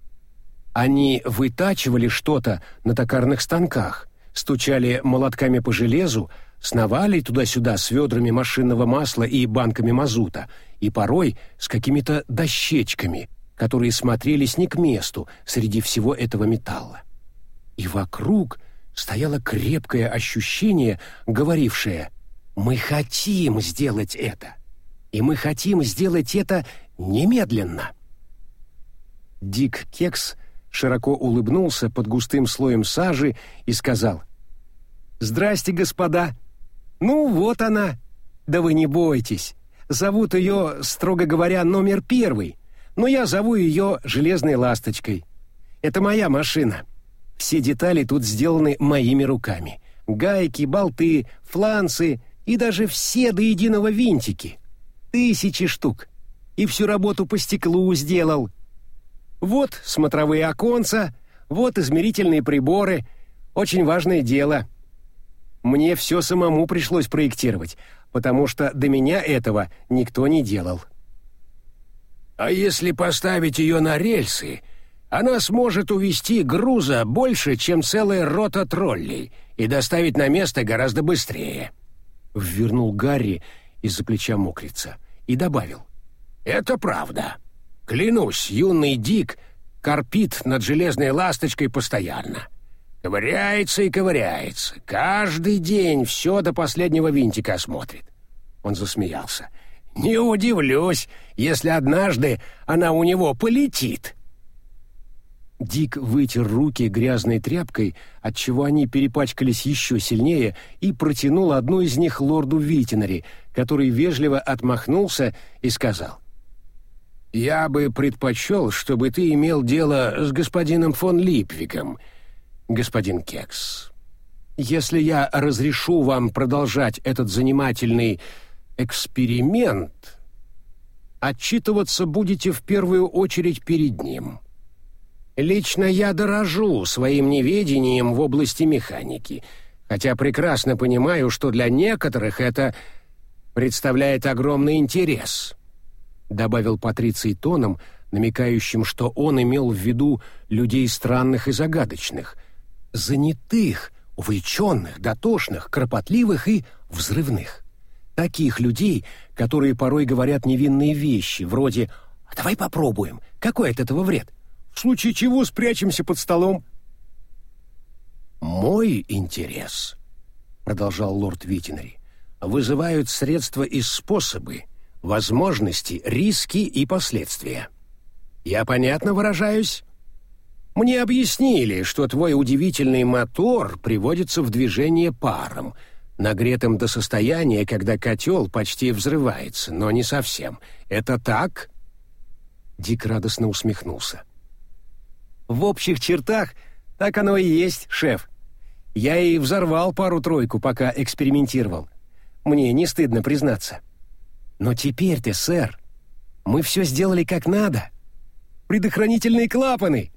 Они вытачивали что-то на токарных станках, стучали молотками по железу, сновали туда-сюда с ведрами машинного масла и банками мазута, и порой с какими-то дощечками, которые смотрелись не к месту среди всего этого металла. И вокруг стояло крепкое ощущение, говорившее «Мы хотим сделать это, и мы хотим сделать это немедленно». Дик Кекс широко улыбнулся под густым слоем сажи и сказал «Здрасте, господа!» «Ну, вот она. Да вы не бойтесь. Зовут ее, строго говоря, номер первый, но я зову ее «Железной ласточкой». Это моя машина. Все детали тут сделаны моими руками. Гайки, болты, фланцы и даже все до единого винтики. Тысячи штук. И всю работу по стеклу сделал. Вот смотровые оконца, вот измерительные приборы. Очень важное дело — мне все самому пришлось проектировать, потому что до меня этого никто не делал. А если поставить ее на рельсы, она сможет увезти груза больше, чем целая рота троллей, и доставить на место гораздо быстрее. Ввернул Гарри из-за плеча мокрица и добавил. «Это правда. Клянусь, юный Дик корпит над железной ласточкой постоянно. Ковыряется и ковыряется. Каждый день все до последнего винтика осмотрит. Он засмеялся. Не удивлюсь, если однажды она у него полетит. Дик вытер руки грязной тряпкой, отчего они перепачкались еще сильнее, и протянул одну из них лорду Витинари, который вежливо отмахнулся и сказал. «Я бы предпочел, чтобы ты имел дело с господином фон Липвиком, господин Кекс. Если я разрешу вам продолжать этот занимательный эксперимент, отчитываться будете в первую очередь перед ним. Лично я дорожу своим неведением в области механики, хотя прекрасно понимаю, что для некоторых это представляет огромный интерес», — добавил Патриций тоном, намекающим, что он имел в виду людей странных и загадочных, занятых, увлеченных, дотошных, кропотливых и взрывных. Таких людей, которые порой говорят невинные вещи, вроде «А давай попробуем, какой от этого вред?» В случае чего спрячемся под столом. «Мой интерес», — продолжал лорд Витинери, — «вызывают средства и способы, возможности, риски и последствия. Я понятно выражаюсь?» Мне объяснили, что твой удивительный мотор приводится в движение паром — нагретым до состояния, когда котел почти взрывается, но не совсем. Это так?» Дик радостно усмехнулся. «В общих чертах так оно и есть, шеф. Я и взорвал пару-тройку, пока экспериментировал. Мне не стыдно признаться. Но теперь-то, сэр, мы все сделали как надо. Предохранительные клапаны.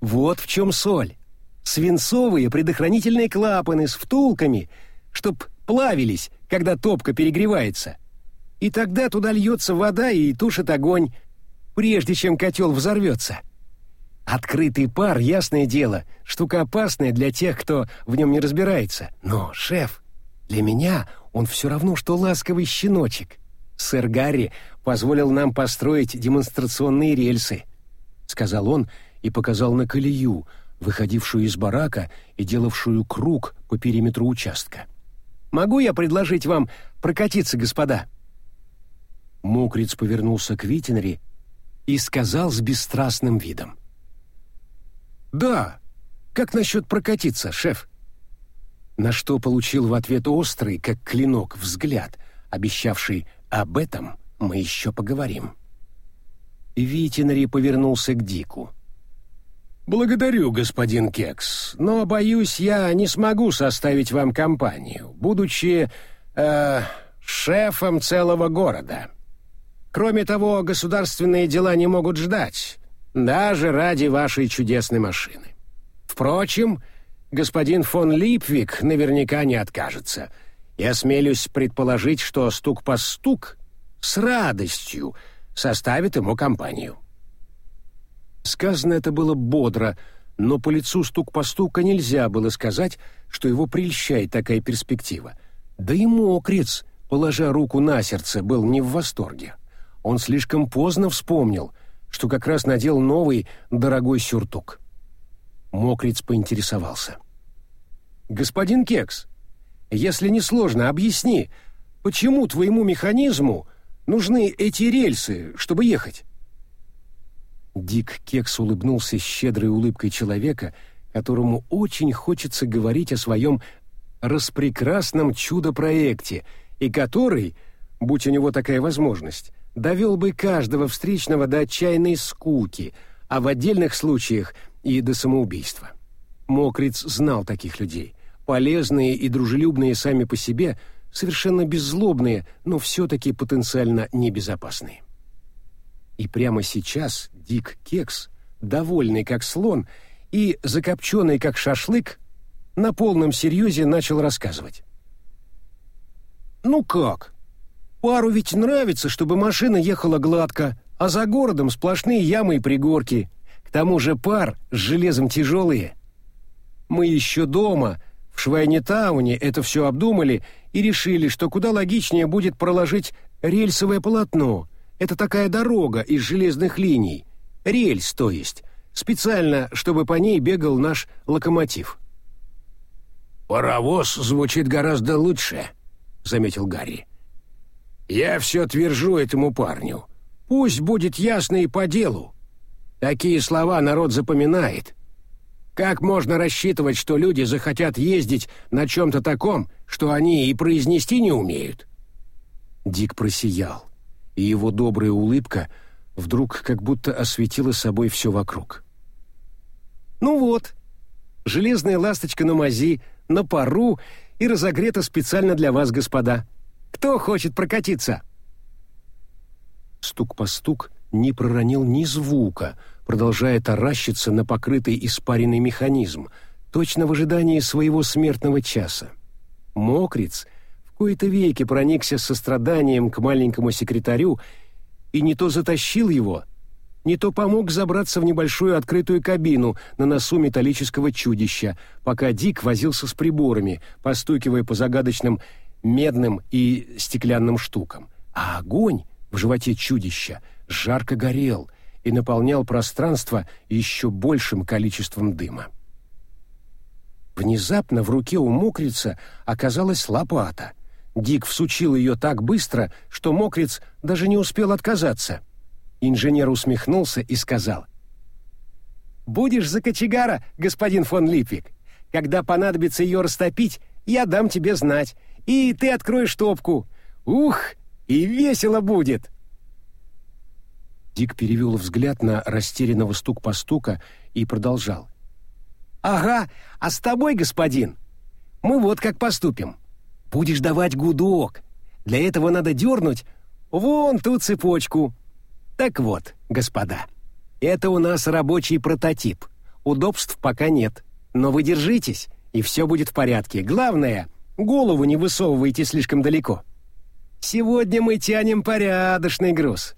Вот в чем соль. Свинцовые предохранительные клапаны с втулками — чтоб плавились, когда топка перегревается. И тогда туда льется вода и тушит огонь, прежде чем котел взорвется. Открытый пар, ясное дело, штука опасная для тех, кто в нем не разбирается. Но, шеф, для меня он все равно, что ласковый щеночек. Сэр Гарри позволил нам построить демонстрационные рельсы, — сказал он и показал на колею, выходившую из барака и делавшую круг по периметру участка. Могу я предложить вам прокатиться, господа?» Мокриц повернулся к Витинери и сказал с бесстрастным видом. «Да, как насчет прокатиться, шеф?» На что получил в ответ острый, как клинок, взгляд, обещавший «об этом мы еще поговорим». Витинери повернулся к Дику. «Благодарю, господин Кекс, но, боюсь, я не смогу составить вам компанию, будучи э, шефом целого города. Кроме того, государственные дела не могут ждать, даже ради вашей чудесной машины. Впрочем, господин фон Липвик наверняка не откажется. Я смелюсь предположить, что стук по стук с радостью составит ему компанию». Сказано это было бодро, но по лицу стук по стука нельзя было сказать, что его прельщает такая перспектива. Да и мокрец, положа руку на сердце, был не в восторге. Он слишком поздно вспомнил, что как раз надел новый дорогой сюртук. Мокрец поинтересовался. «Господин Кекс, если не сложно, объясни, почему твоему механизму нужны эти рельсы, чтобы ехать?» Дик Кекс улыбнулся щедрой улыбкой человека, которому очень хочется говорить о своем распрекрасном чудо-проекте, и который, будь у него такая возможность, довел бы каждого встречного до отчаянной скуки, а в отдельных случаях и до самоубийства. Мокриц знал таких людей, полезные и дружелюбные сами по себе, совершенно беззлобные, но все-таки потенциально небезопасные. И прямо сейчас Дик Кекс, довольный как слон и закопченный как шашлык, на полном серьезе начал рассказывать. «Ну как? Пару ведь нравится, чтобы машина ехала гладко, а за городом сплошные ямы и пригорки. К тому же пар с железом тяжелые. Мы еще дома, в Швайнетауне, это все обдумали и решили, что куда логичнее будет проложить рельсовое полотно, это такая дорога из железных линий, рельс, то есть, специально, чтобы по ней бегал наш локомотив. «Паровоз звучит гораздо лучше», — заметил Гарри. «Я все твержу этому парню. Пусть будет ясно и по делу. Такие слова народ запоминает. Как можно рассчитывать, что люди захотят ездить на чем-то таком, что они и произнести не умеют?» Дик просиял и его добрая улыбка вдруг как будто осветила собой все вокруг. «Ну вот, железная ласточка на мази, на пару и разогрета специально для вас, господа. Кто хочет прокатиться?» Стук по стук не проронил ни звука, продолжая таращиться на покрытый испаренный механизм, точно в ожидании своего смертного часа. Мокриц в кои-то веки проникся состраданием к маленькому секретарю и не то затащил его, не то помог забраться в небольшую открытую кабину на носу металлического чудища, пока Дик возился с приборами, постукивая по загадочным медным и стеклянным штукам. А огонь в животе чудища жарко горел и наполнял пространство еще большим количеством дыма. Внезапно в руке у мокрица оказалась лопата. Дик всучил ее так быстро, что мокриц даже не успел отказаться. Инженер усмехнулся и сказал. «Будешь за кочегара, господин фон Липвик. Когда понадобится ее растопить, я дам тебе знать, и ты откроешь топку. Ух, и весело будет!» Дик перевел взгляд на растерянного стук-постука и продолжал. «Ага, а с тобой, господин, мы вот как поступим. Будешь давать гудок. Для этого надо дернуть вон ту цепочку. Так вот, господа, это у нас рабочий прототип. Удобств пока нет, но вы держитесь, и все будет в порядке. Главное, голову не высовывайте слишком далеко. Сегодня мы тянем порядочный груз.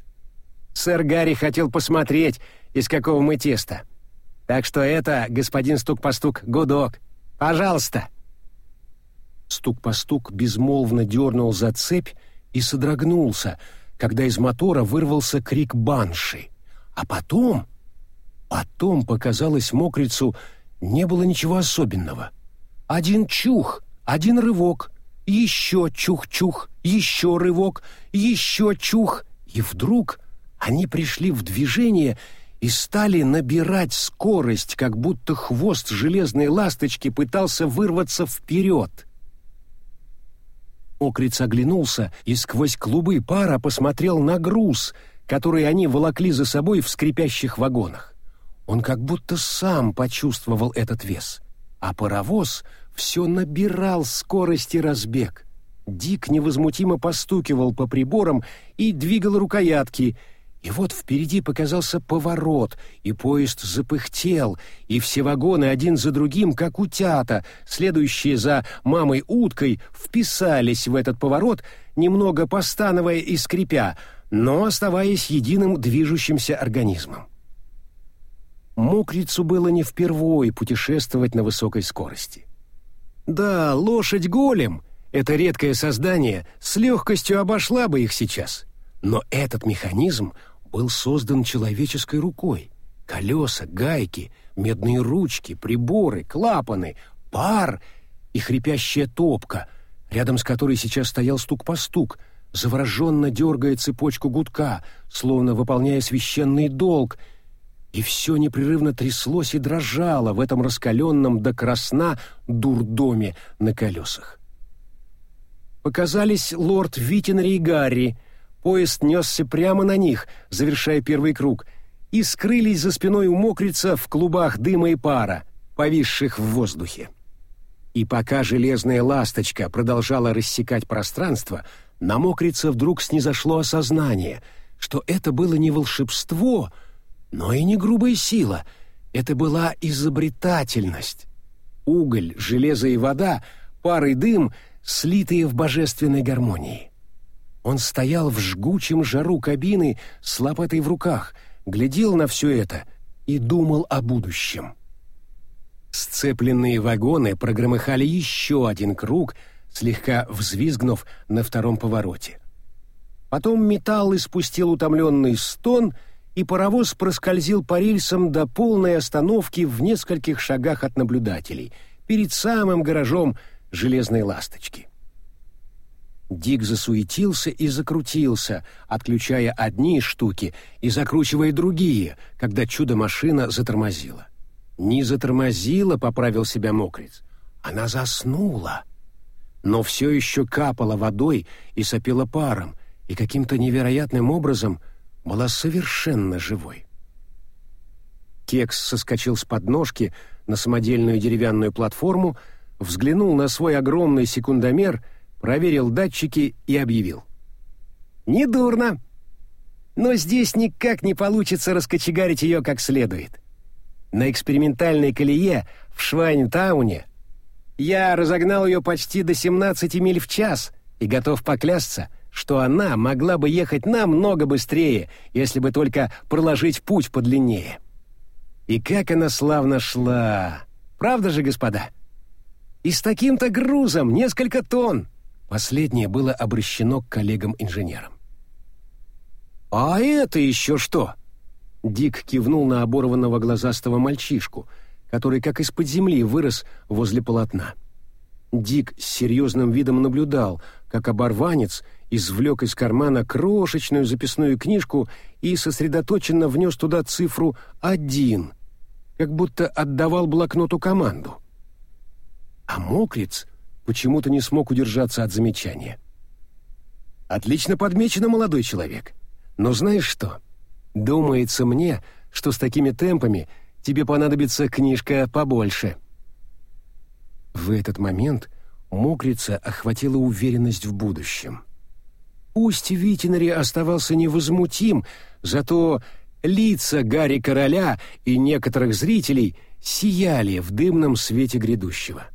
Сэр Гарри хотел посмотреть, из какого мы теста. Так что это, господин стук-постук, гудок. Пожалуйста. Стук-постук безмолвно дернул за цепь и содрогнулся, когда из мотора вырвался крик банши. А потом... Потом, показалось мокрицу, не было ничего особенного. Один чух, один рывок, еще чух-чух, еще рывок, еще чух, и вдруг они пришли в движение и стали набирать скорость, как будто хвост железной ласточки пытался вырваться вперед. Окриц оглянулся и сквозь клубы пара посмотрел на груз, который они волокли за собой в скрипящих вагонах. Он как будто сам почувствовал этот вес, а паровоз все набирал скорость и разбег. Дик невозмутимо постукивал по приборам и двигал рукоятки — и вот впереди показался поворот, и поезд запыхтел, и все вагоны один за другим, как утята, следующие за мамой-уткой, вписались в этот поворот, немного постановая и скрипя, но оставаясь единым движущимся организмом. Мокрицу было не впервой путешествовать на высокой скорости. Да, лошадь-голем, это редкое создание, с легкостью обошла бы их сейчас. Но этот механизм был создан человеческой рукой. Колеса, гайки, медные ручки, приборы, клапаны, пар и хрипящая топка, рядом с которой сейчас стоял стук по стук, завороженно дергая цепочку гудка, словно выполняя священный долг, и все непрерывно тряслось и дрожало в этом раскаленном до красна дурдоме на колесах. Показались лорд Витинри и Гарри — Поезд несся прямо на них, завершая первый круг, и скрылись за спиной у мокрица в клубах дыма и пара, повисших в воздухе. И пока железная ласточка продолжала рассекать пространство, на мокрица вдруг снизошло осознание, что это было не волшебство, но и не грубая сила, это была изобретательность. Уголь, железо и вода, пар и дым, слитые в божественной гармонии. Он стоял в жгучем жару кабины с лопатой в руках, глядел на все это и думал о будущем. Сцепленные вагоны прогромыхали еще один круг, слегка взвизгнув на втором повороте. Потом металл испустил утомленный стон, и паровоз проскользил по рельсам до полной остановки в нескольких шагах от наблюдателей, перед самым гаражом железной ласточки. Дик засуетился и закрутился, отключая одни штуки и закручивая другие, когда чудо-машина затормозила. Не затормозила, поправил себя мокрец. Она заснула. Но все еще капала водой и сопела паром, и каким-то невероятным образом была совершенно живой. Кекс соскочил с подножки на самодельную деревянную платформу, взглянул на свой огромный секундомер, проверил датчики и объявил. «Недурно. Но здесь никак не получится раскочегарить ее как следует. На экспериментальной колее в Швайнтауне я разогнал ее почти до 17 миль в час и готов поклясться, что она могла бы ехать намного быстрее, если бы только проложить путь подлиннее. И как она славно шла! Правда же, господа? И с таким-то грузом, несколько тонн! Последнее было обращено к коллегам-инженерам. «А это еще что?» Дик кивнул на оборванного глазастого мальчишку, который как из-под земли вырос возле полотна. Дик с серьезным видом наблюдал, как оборванец извлек из кармана крошечную записную книжку и сосредоточенно внес туда цифру «один», как будто отдавал блокноту команду. А мокрец почему-то не смог удержаться от замечания. «Отлично подмечено, молодой человек. Но знаешь что? Думается мне, что с такими темпами тебе понадобится книжка побольше». В этот момент мокрица охватила уверенность в будущем. Пусть Витинари оставался невозмутим, зато лица Гарри Короля и некоторых зрителей сияли в дымном свете грядущего.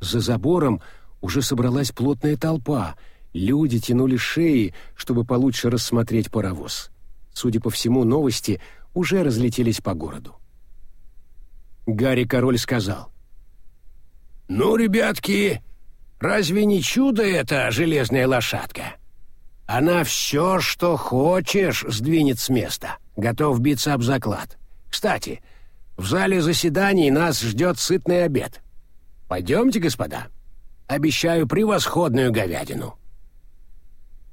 За забором уже собралась плотная толпа, люди тянули шеи, чтобы получше рассмотреть паровоз. Судя по всему, новости уже разлетелись по городу. Гарри Король сказал. «Ну, ребятки, разве не чудо это железная лошадка? Она все, что хочешь, сдвинет с места. Готов биться об заклад. Кстати, в зале заседаний нас ждет сытный обед. Пойдемте, господа. Обещаю превосходную говядину».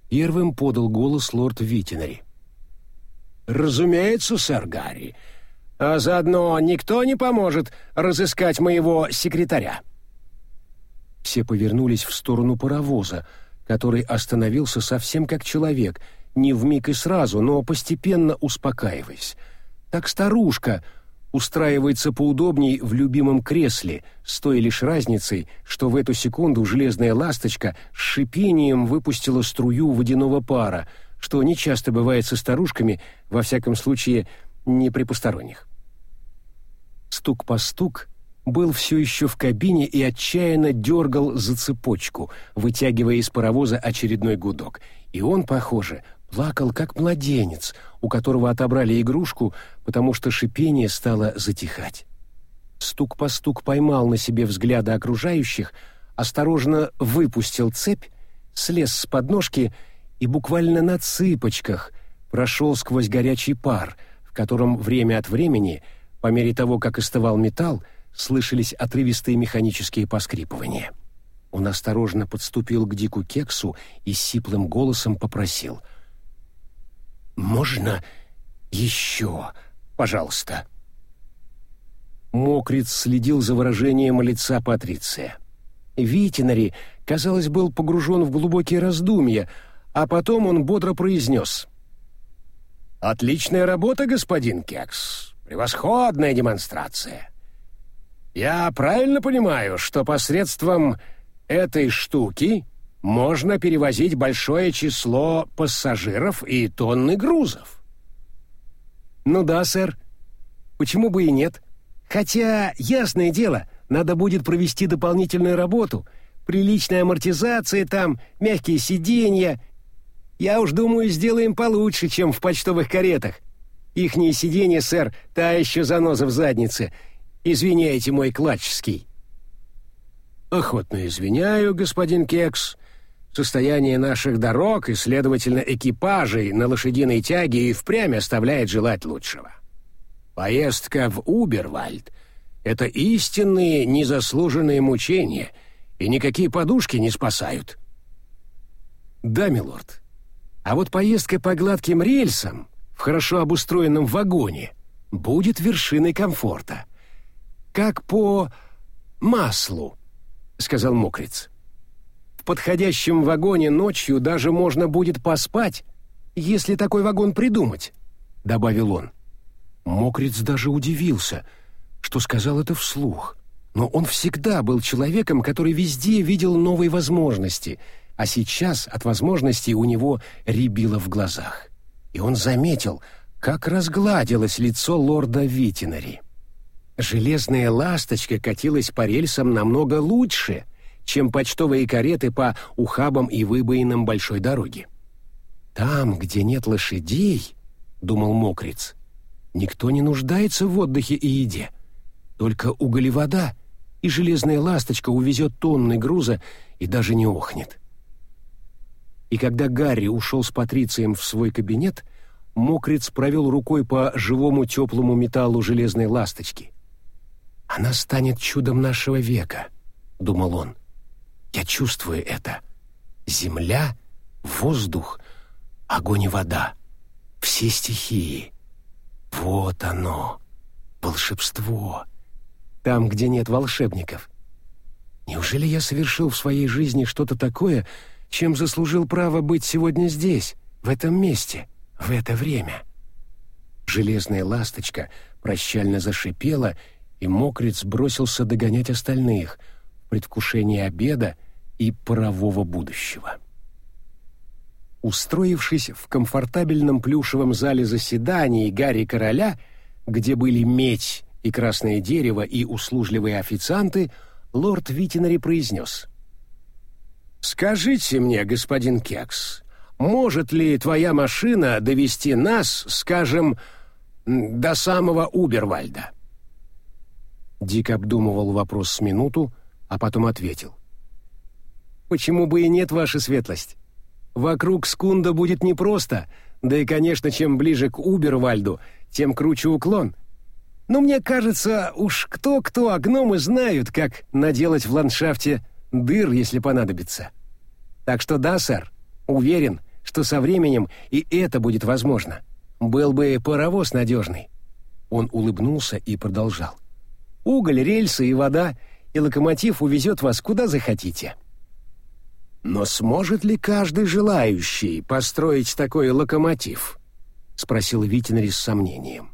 Первым подал голос лорд Витинари. «Разумеется, сэр Гарри. А заодно никто не поможет разыскать моего секретаря». Все повернулись в сторону паровоза, который остановился совсем как человек, не вмиг и сразу, но постепенно успокаиваясь. Так старушка устраивается поудобней в любимом кресле, с той лишь разницей, что в эту секунду железная ласточка с шипением выпустила струю водяного пара, что нечасто бывает со старушками, во всяком случае, не при посторонних. Стук по стук был все еще в кабине и отчаянно дергал за цепочку, вытягивая из паровоза очередной гудок. И он, похоже, плакал как младенец, у которого отобрали игрушку, потому что шипение стало затихать. Стук по стук поймал на себе взгляды окружающих, осторожно выпустил цепь, слез с подножки и буквально на цыпочках прошел сквозь горячий пар, в котором время от времени, по мере того, как остывал металл, слышались отрывистые механические поскрипывания. Он осторожно подступил к Дику Кексу и сиплым голосом попросил. «Можно еще, пожалуйста?» Мокриц следил за выражением лица Патриция. Витинари, казалось, был погружен в глубокие раздумья, а потом он бодро произнес. «Отличная работа, господин Кекс. Превосходная демонстрация. Я правильно понимаю, что посредством этой штуки можно перевозить большое число пассажиров и тонны грузов? Ну да, сэр. Почему бы и нет? Хотя, ясное дело, надо будет провести дополнительную работу. Приличная амортизация там, мягкие сиденья. Я уж думаю, сделаем получше, чем в почтовых каретах. Ихние сиденья, сэр, та еще заноза в заднице — Извиняйте, мой клачский». «Охотно извиняю, господин Кекс. Состояние наших дорог и, следовательно, экипажей на лошадиной тяге и впрямь оставляет желать лучшего. Поездка в Убервальд — это истинные незаслуженные мучения, и никакие подушки не спасают». «Да, милорд. А вот поездка по гладким рельсам в хорошо обустроенном вагоне будет вершиной комфорта как по маслу», — сказал Мокриц. «В подходящем вагоне ночью даже можно будет поспать, если такой вагон придумать», — добавил он. Мокриц даже удивился, что сказал это вслух. Но он всегда был человеком, который везде видел новые возможности, а сейчас от возможностей у него рябило в глазах. И он заметил, как разгладилось лицо лорда Витинари. Железная ласточка катилась по рельсам намного лучше, чем почтовые кареты по ухабам и выбоинам большой дороги. «Там, где нет лошадей, — думал Мокриц, — никто не нуждается в отдыхе и еде. Только уголь и вода, и железная ласточка увезет тонны груза и даже не охнет». И когда Гарри ушел с Патрицием в свой кабинет, Мокриц провел рукой по живому теплому металлу железной ласточки — «Она станет чудом нашего века», — думал он. «Я чувствую это. Земля, воздух, огонь и вода. Все стихии. Вот оно, волшебство. Там, где нет волшебников. Неужели я совершил в своей жизни что-то такое, чем заслужил право быть сегодня здесь, в этом месте, в это время?» Железная ласточка прощально зашипела и мокрец бросился догонять остальных в предвкушении обеда и парового будущего. Устроившись в комфортабельном плюшевом зале заседаний Гарри Короля, где были медь и красное дерево и услужливые официанты, лорд Витинари произнес. «Скажите мне, господин Кекс, может ли твоя машина довести нас, скажем, до самого Убервальда?» Дик обдумывал вопрос с минуту, а потом ответил. «Почему бы и нет, ваша светлость? Вокруг Скунда будет непросто, да и, конечно, чем ближе к Убервальду, тем круче уклон. Но мне кажется, уж кто-кто, а гномы знают, как наделать в ландшафте дыр, если понадобится. Так что да, сэр, уверен, что со временем и это будет возможно. Был бы паровоз надежный». Он улыбнулся и продолжал. — Уголь, рельсы и вода, и локомотив увезет вас куда захотите. Но сможет ли каждый желающий построить такой локомотив? спросил Витинри с сомнением.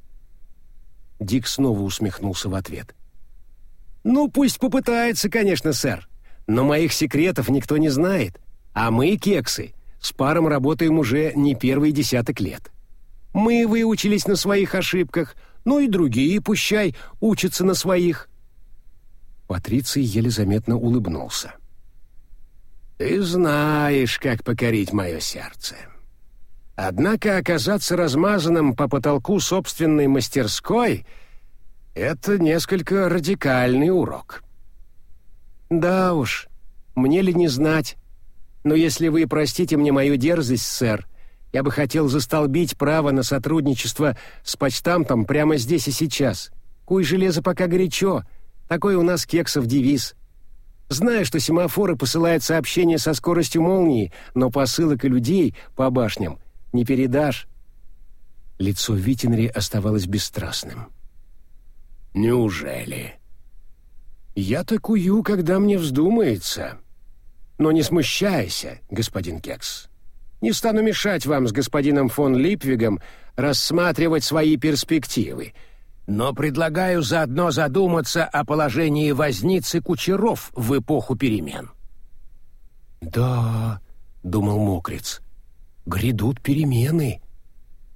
Дик снова усмехнулся в ответ. Ну, пусть попытается, конечно, сэр. Но моих секретов никто не знает, а мы, кексы, с паром работаем уже не первый десяток лет. Мы выучились на своих ошибках, ну и другие, пущай, учатся на своих». Патриций еле заметно улыбнулся. «Ты знаешь, как покорить мое сердце. Однако оказаться размазанным по потолку собственной мастерской — это несколько радикальный урок». «Да уж, мне ли не знать. Но если вы простите мне мою дерзость, сэр, я бы хотел застолбить право на сотрудничество с почтамтом прямо здесь и сейчас. Куй железо пока горячо. Такой у нас кексов девиз. Знаю, что семафоры посылают сообщения со скоростью молнии, но посылок и людей по башням не передашь. Лицо Витинри оставалось бесстрастным. «Неужели?» «Я такую, когда мне вздумается. Но не смущайся, господин Кекс. Не стану мешать вам с господином фон Липвигом рассматривать свои перспективы, но предлагаю заодно задуматься о положении возниц и кучеров в эпоху перемен». «Да», — думал Мокриц, — «грядут перемены».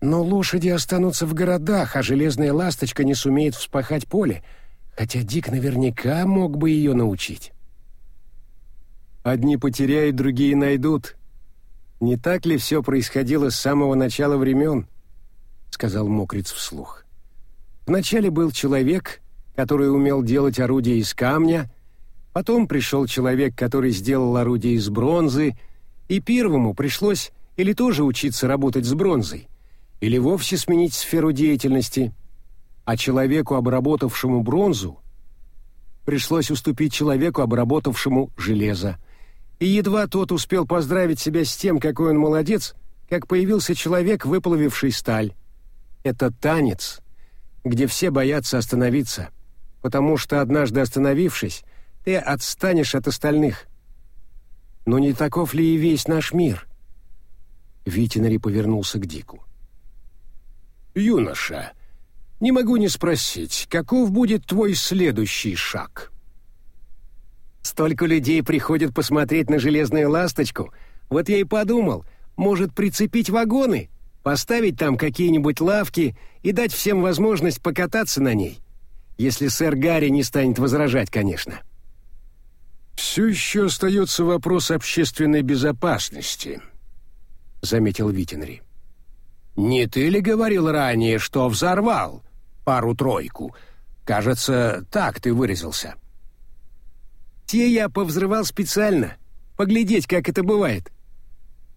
Но лошади останутся в городах, а железная ласточка не сумеет вспахать поле, хотя Дик наверняка мог бы ее научить. «Одни потеряют, другие найдут», не так ли все происходило с самого начала времен?» — сказал Мокриц вслух. «Вначале был человек, который умел делать орудия из камня, потом пришел человек, который сделал орудия из бронзы, и первому пришлось или тоже учиться работать с бронзой, или вовсе сменить сферу деятельности, а человеку, обработавшему бронзу, пришлось уступить человеку, обработавшему железо — и едва тот успел поздравить себя с тем, какой он молодец, как появился человек, выплавивший сталь. Это танец, где все боятся остановиться, потому что однажды остановившись, ты отстанешь от остальных. Но не таков ли и весь наш мир? Витинари повернулся к Дику. «Юноша, не могу не спросить, каков будет твой следующий шаг?» «Столько людей приходят посмотреть на железную ласточку. Вот я и подумал, может, прицепить вагоны, поставить там какие-нибудь лавки и дать всем возможность покататься на ней. Если сэр Гарри не станет возражать, конечно». «Все еще остается вопрос общественной безопасности», — заметил Витинри. «Не ты ли говорил ранее, что взорвал пару-тройку? Кажется, так ты выразился». «Те я повзрывал специально, поглядеть, как это бывает.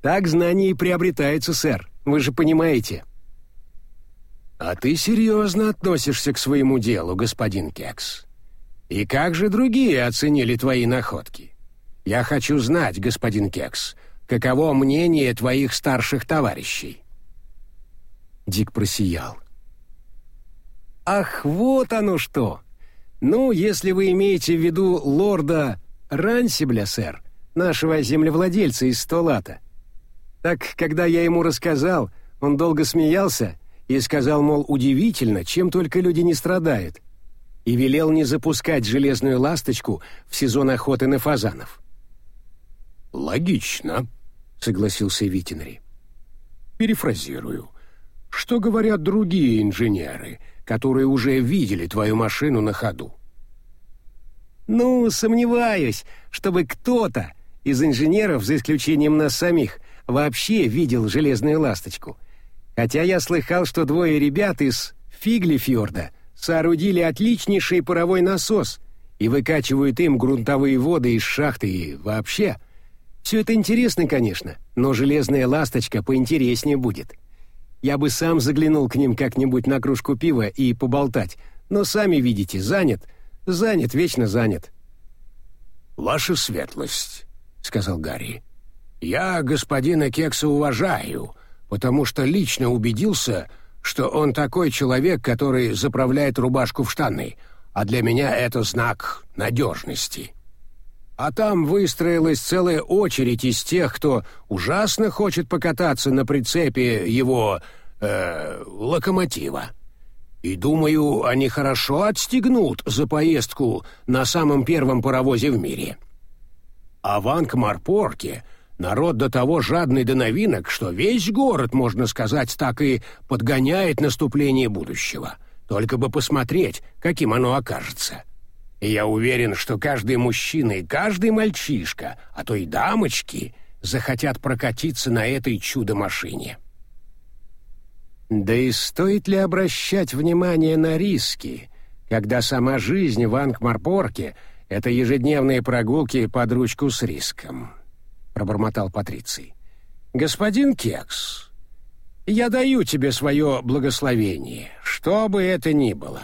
Так знания и приобретаются, сэр, вы же понимаете». «А ты серьезно относишься к своему делу, господин Кекс?» И как же другие оценили твои находки? Я хочу знать, господин Кекс, каково мнение твоих старших товарищей?» Дик просиял. «Ах, вот оно что! Ну, если вы имеете в виду лорда Рансибля, сэр, нашего землевладельца из Столата. Так, когда я ему рассказал, он долго смеялся и сказал, мол, удивительно, чем только люди не страдают и велел не запускать железную ласточку в сезон охоты на фазанов. «Логично», — согласился Витинри. «Перефразирую. Что говорят другие инженеры, которые уже видели твою машину на ходу?» «Ну, сомневаюсь, чтобы кто-то из инженеров, за исключением нас самих, вообще видел железную ласточку. Хотя я слыхал, что двое ребят из Фиглифьорда — соорудили отличнейший паровой насос и выкачивают им грунтовые воды из шахты и вообще. Все это интересно, конечно, но железная ласточка поинтереснее будет. Я бы сам заглянул к ним как-нибудь на кружку пива и поболтать, но сами видите, занят, занят, вечно занят. «Ваша светлость», — сказал Гарри, — «я господина Кекса уважаю, потому что лично убедился, что он такой человек, который заправляет рубашку в штаны, а для меня это знак надежности. А там выстроилась целая очередь из тех, кто ужасно хочет покататься на прицепе его э, локомотива. И думаю, они хорошо отстегнут за поездку на самом первом паровозе в мире. А в Анкмарпорке Народ до того жадный до новинок, что весь город, можно сказать, так и подгоняет наступление будущего. Только бы посмотреть, каким оно окажется. И я уверен, что каждый мужчина и каждый мальчишка, а то и дамочки, захотят прокатиться на этой чудо-машине. Да и стоит ли обращать внимание на риски, когда сама жизнь в Ангмарпорке — это ежедневные прогулки под ручку с риском? — пробормотал Патриций. «Господин Кекс, я даю тебе свое благословение, что бы это ни было.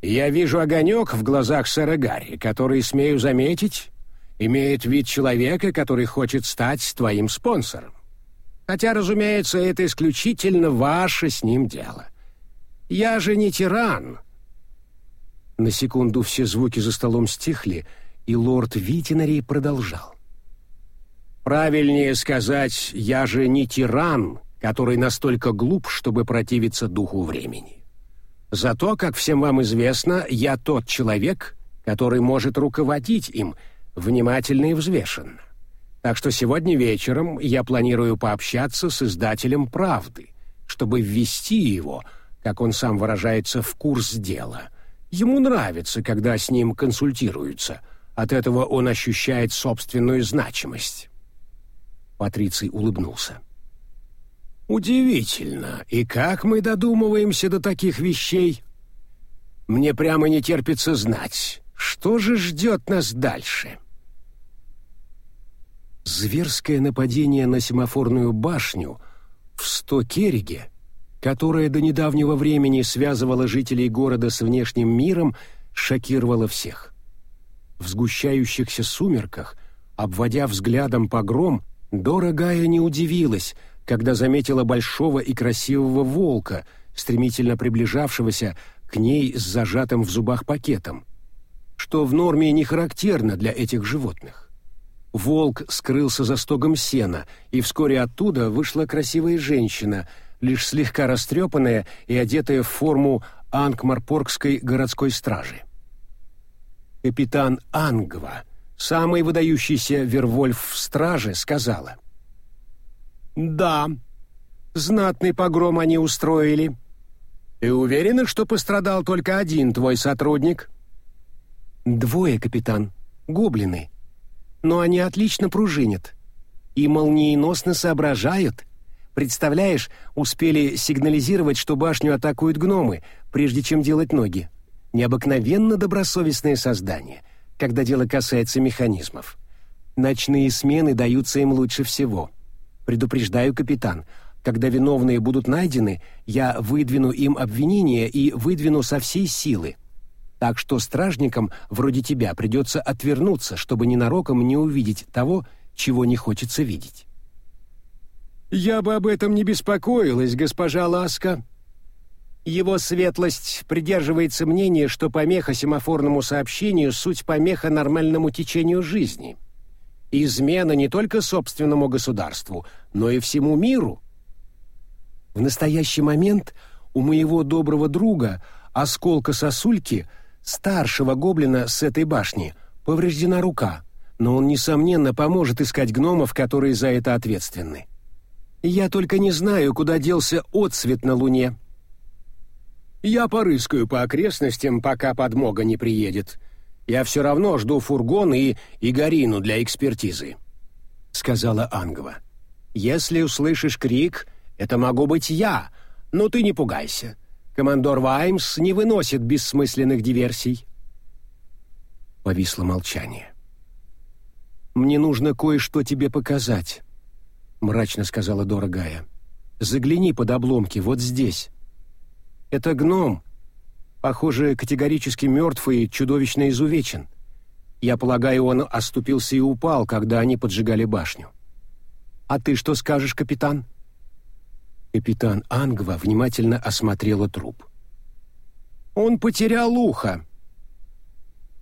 Я вижу огонек в глазах сэра Гарри, который, смею заметить, имеет вид человека, который хочет стать твоим спонсором. Хотя, разумеется, это исключительно ваше с ним дело. Я же не тиран». На секунду все звуки за столом стихли, и лорд Витинари продолжал. Правильнее сказать, я же не тиран, который настолько глуп, чтобы противиться духу времени. Зато, как всем вам известно, я тот человек, который может руководить им внимательно и взвешенно. Так что сегодня вечером я планирую пообщаться с издателем «Правды», чтобы ввести его, как он сам выражается, в курс дела. Ему нравится, когда с ним консультируются. От этого он ощущает собственную значимость. Патриций улыбнулся. «Удивительно, и как мы додумываемся до таких вещей? Мне прямо не терпится знать, что же ждет нас дальше?» Зверское нападение на семафорную башню в Сто-Керриге, которое до недавнего времени связывало жителей города с внешним миром, шокировало всех. В сгущающихся сумерках, обводя взглядом погром, Дорогая не удивилась, когда заметила большого и красивого волка, стремительно приближавшегося к ней с зажатым в зубах пакетом, что в норме не характерно для этих животных. Волк скрылся за стогом сена, и вскоре оттуда вышла красивая женщина, лишь слегка растрепанная и одетая в форму Ангмарпоргской городской стражи. Капитан Ангва, самый выдающийся Вервольф в страже, сказала. «Да, знатный погром они устроили. Ты уверена, что пострадал только один твой сотрудник?» «Двое, капитан. Гоблины. Но они отлично пружинят. И молниеносно соображают. Представляешь, успели сигнализировать, что башню атакуют гномы, прежде чем делать ноги. Необыкновенно добросовестные создания, когда дело касается механизмов. Ночные смены даются им лучше всего. Предупреждаю, капитан, когда виновные будут найдены, я выдвину им обвинения и выдвину со всей силы. Так что стражникам вроде тебя придется отвернуться, чтобы ненароком не увидеть того, чего не хочется видеть. «Я бы об этом не беспокоилась, госпожа Ласка». Его светлость придерживается мнения, что помеха семафорному сообщению — суть помеха нормальному течению жизни. Измена не только собственному государству, но и всему миру. В настоящий момент у моего доброго друга, осколка сосульки, старшего гоблина с этой башни, повреждена рука, но он, несомненно, поможет искать гномов, которые за это ответственны. Я только не знаю, куда делся отсвет на луне. Я порыскаю по окрестностям, пока подмога не приедет. Я все равно жду фургон и Игорину для экспертизы», — сказала Ангва. «Если услышишь крик, это могу быть я, но ты не пугайся. Командор Ваймс не выносит бессмысленных диверсий. Повисло молчание. «Мне нужно кое-что тебе показать», — мрачно сказала дорогая. «Загляни под обломки, вот здесь. Это гном. Похоже, категорически мертв и чудовищно изувечен. Я полагаю, он оступился и упал, когда они поджигали башню. А ты что скажешь, капитан?» Капитан Ангва внимательно осмотрела труп. «Он потерял ухо».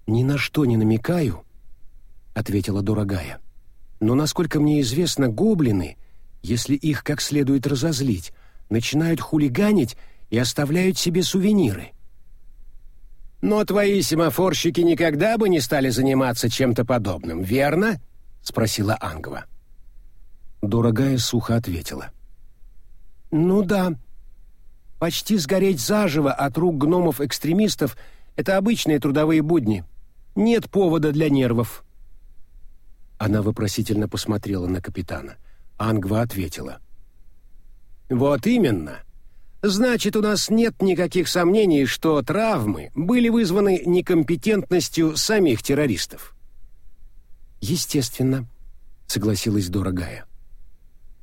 «Ни на что не намекаю», — ответила дорогая. «Но, насколько мне известно, гоблины, если их как следует разозлить, начинают хулиганить и оставляют себе сувениры». «Но твои семафорщики никогда бы не стали заниматься чем-то подобным, верно?» — спросила Ангва. Дорогая сухо ответила. «Ну да. Почти сгореть заживо от рук гномов-экстремистов — это обычные трудовые будни. Нет повода для нервов». Она вопросительно посмотрела на капитана. Ангва ответила. «Вот именно. Значит, у нас нет никаких сомнений, что травмы были вызваны некомпетентностью самих террористов». «Естественно», — согласилась дорогая.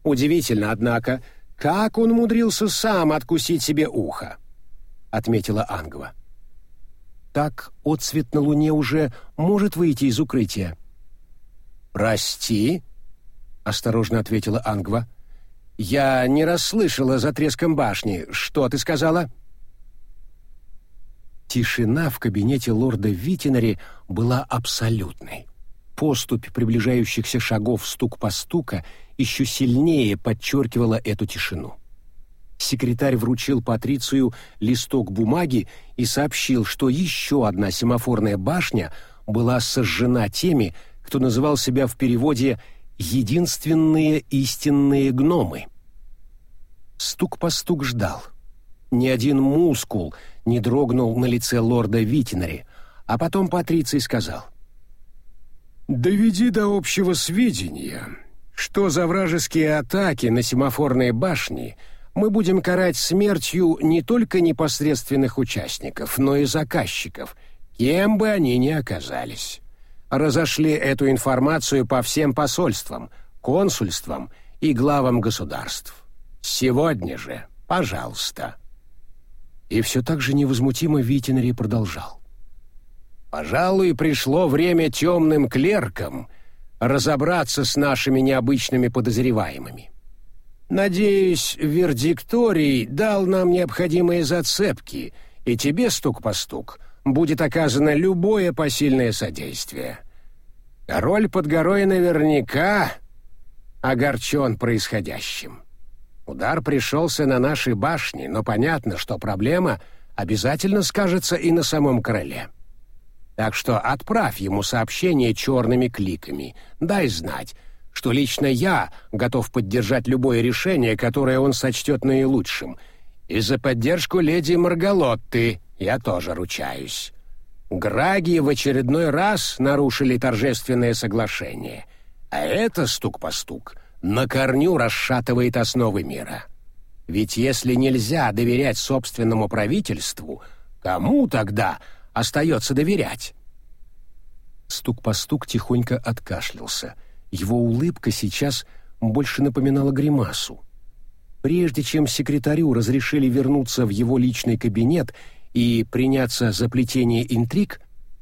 «Удивительно, однако, как он умудрился сам откусить себе ухо?» — отметила Ангва. «Так отцвет на луне уже может выйти из укрытия?» «Прости?» — осторожно ответила Ангва. «Я не расслышала за треском башни. Что ты сказала?» Тишина в кабинете лорда Витинари была абсолютной. Поступь приближающихся шагов стук по стука еще сильнее подчеркивала эту тишину. Секретарь вручил Патрицию листок бумаги и сообщил, что еще одна семафорная башня была сожжена теми, кто называл себя в переводе «единственные истинные гномы». Стук по стук ждал. Ни один мускул не дрогнул на лице лорда Витинари, а потом Патриций сказал. «Доведи до общего сведения, что за вражеские атаки на семафорные башни мы будем карать смертью не только непосредственных участников, но и заказчиков, кем бы они ни оказались. Разошли эту информацию по всем посольствам, консульствам и главам государств. Сегодня же, пожалуйста». И все так же невозмутимо Витинари продолжал. Пожалуй, пришло время темным клеркам разобраться с нашими необычными подозреваемыми. Надеюсь, вердикторий дал нам необходимые зацепки, и тебе, стук по стук, будет оказано любое посильное содействие. Король под горой наверняка огорчен происходящим. Удар пришелся на наши башни, но понятно, что проблема обязательно скажется и на самом короле. Так что отправь ему сообщение черными кликами, дай знать, что лично я готов поддержать любое решение, которое он сочтет наилучшим. И за поддержку леди Маргалотты я тоже ручаюсь. Граги в очередной раз нарушили торжественное соглашение, а это стук по стук на корню расшатывает основы мира. Ведь если нельзя доверять собственному правительству, кому тогда остается доверять? Стук по стук тихонько откашлялся. Его улыбка сейчас больше напоминала гримасу. Прежде чем секретарю разрешили вернуться в его личный кабинет и приняться за плетение интриг,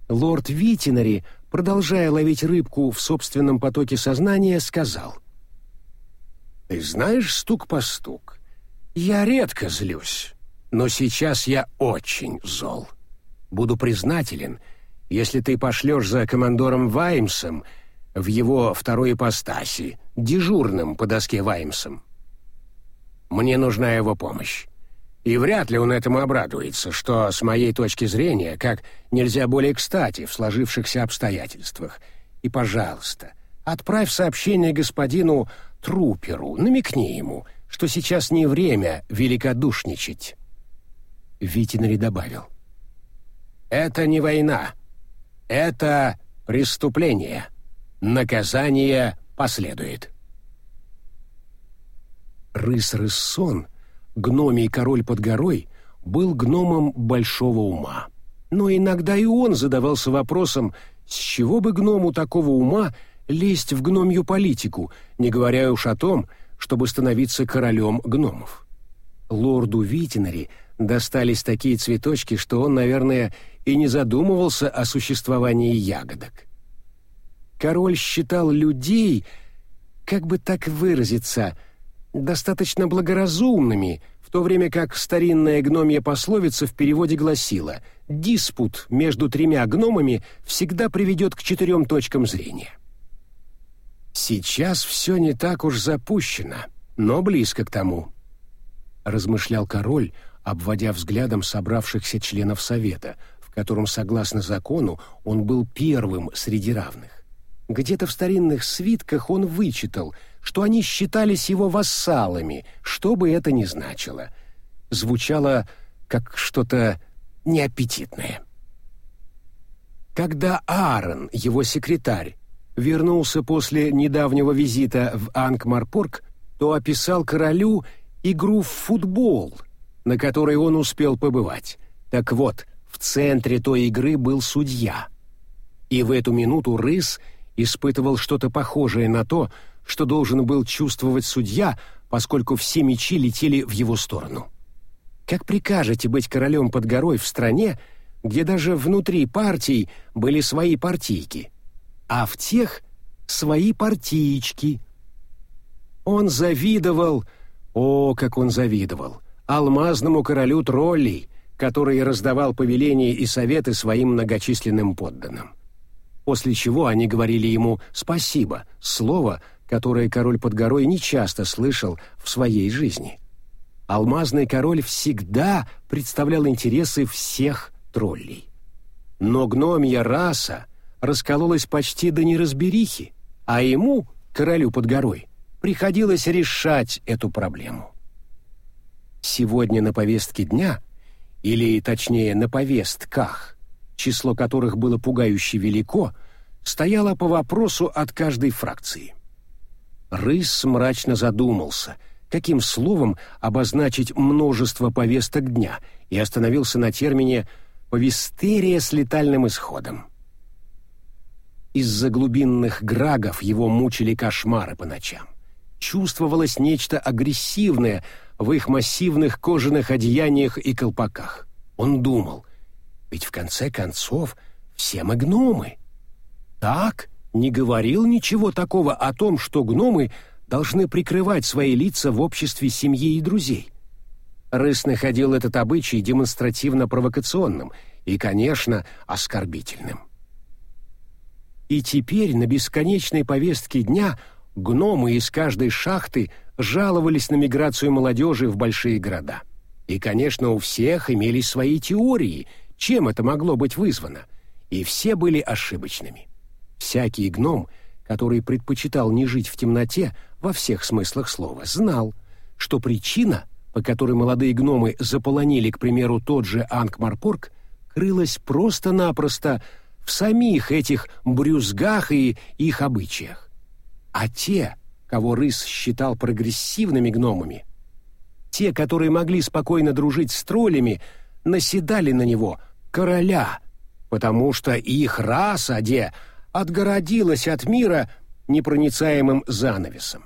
лорд Витинари, продолжая ловить рыбку в собственном потоке сознания, сказал. «Ты знаешь стук по стук? Я редко злюсь, но сейчас я очень зол. Буду признателен, если ты пошлешь за командором Ваймсом — в его второй ипостаси, дежурным по доске Ваймсом. Мне нужна его помощь. И вряд ли он этому обрадуется, что, с моей точки зрения, как нельзя более кстати в сложившихся обстоятельствах. И, пожалуйста, отправь сообщение господину Труперу, намекни ему, что сейчас не время великодушничать. Витинари добавил. «Это не война. Это преступление». Наказание последует. Рыс-рыссон, гномий король под горой, был гномом большого ума. Но иногда и он задавался вопросом, с чего бы гному такого ума лезть в гномью политику, не говоря уж о том, чтобы становиться королем гномов. Лорду Витинари достались такие цветочки, что он, наверное, и не задумывался о существовании ягодок. Король считал людей, как бы так выразиться, достаточно благоразумными, в то время как старинная гномья пословица в переводе гласила «диспут между тремя гномами всегда приведет к четырем точкам зрения». «Сейчас все не так уж запущено, но близко к тому», — размышлял король, обводя взглядом собравшихся членов Совета, в котором, согласно закону, он был первым среди равных. Где-то в старинных свитках он вычитал, что они считались его вассалами, что бы это ни значило. Звучало как что-то неаппетитное. Когда Аарон, его секретарь, вернулся после недавнего визита в Ангмарпорг, то описал королю игру в футбол, на которой он успел побывать. Так вот, в центре той игры был судья. И в эту минуту рыс — испытывал что-то похожее на то, что должен был чувствовать судья, поскольку все мечи летели в его сторону. Как прикажете быть королем под горой в стране, где даже внутри партий были свои партийки, а в тех свои партиечки? Он завидовал, о, как он завидовал, алмазному королю троллей, который раздавал повеления и советы своим многочисленным подданным после чего они говорили ему «спасибо», слово, которое король под горой нечасто слышал в своей жизни. Алмазный король всегда представлял интересы всех троллей. Но гномья раса раскололась почти до неразберихи, а ему, королю под горой, приходилось решать эту проблему. Сегодня на повестке дня, или точнее на повестках, число которых было пугающе велико, стояло по вопросу от каждой фракции. Рыс мрачно задумался, каким словом обозначить множество повесток дня, и остановился на термине «повестерия с летальным исходом». Из-за глубинных грагов его мучили кошмары по ночам. Чувствовалось нечто агрессивное в их массивных кожаных одеяниях и колпаках. Он думал, ведь в конце концов все мы гномы. Так, не говорил ничего такого о том, что гномы должны прикрывать свои лица в обществе семьи и друзей. Рыс находил этот обычай демонстративно провокационным и, конечно, оскорбительным. И теперь на бесконечной повестке дня гномы из каждой шахты жаловались на миграцию молодежи в большие города. И, конечно, у всех имелись свои теории, чем это могло быть вызвано, и все были ошибочными. Всякий гном, который предпочитал не жить в темноте во всех смыслах слова, знал, что причина, по которой молодые гномы заполонили, к примеру, тот же Ангмарпорг, крылась просто-напросто в самих этих брюзгах и их обычаях. А те, кого Рыс считал прогрессивными гномами, те, которые могли спокойно дружить с троллями, наседали на него, короля, потому что их раса, де, отгородилась от мира непроницаемым занавесом.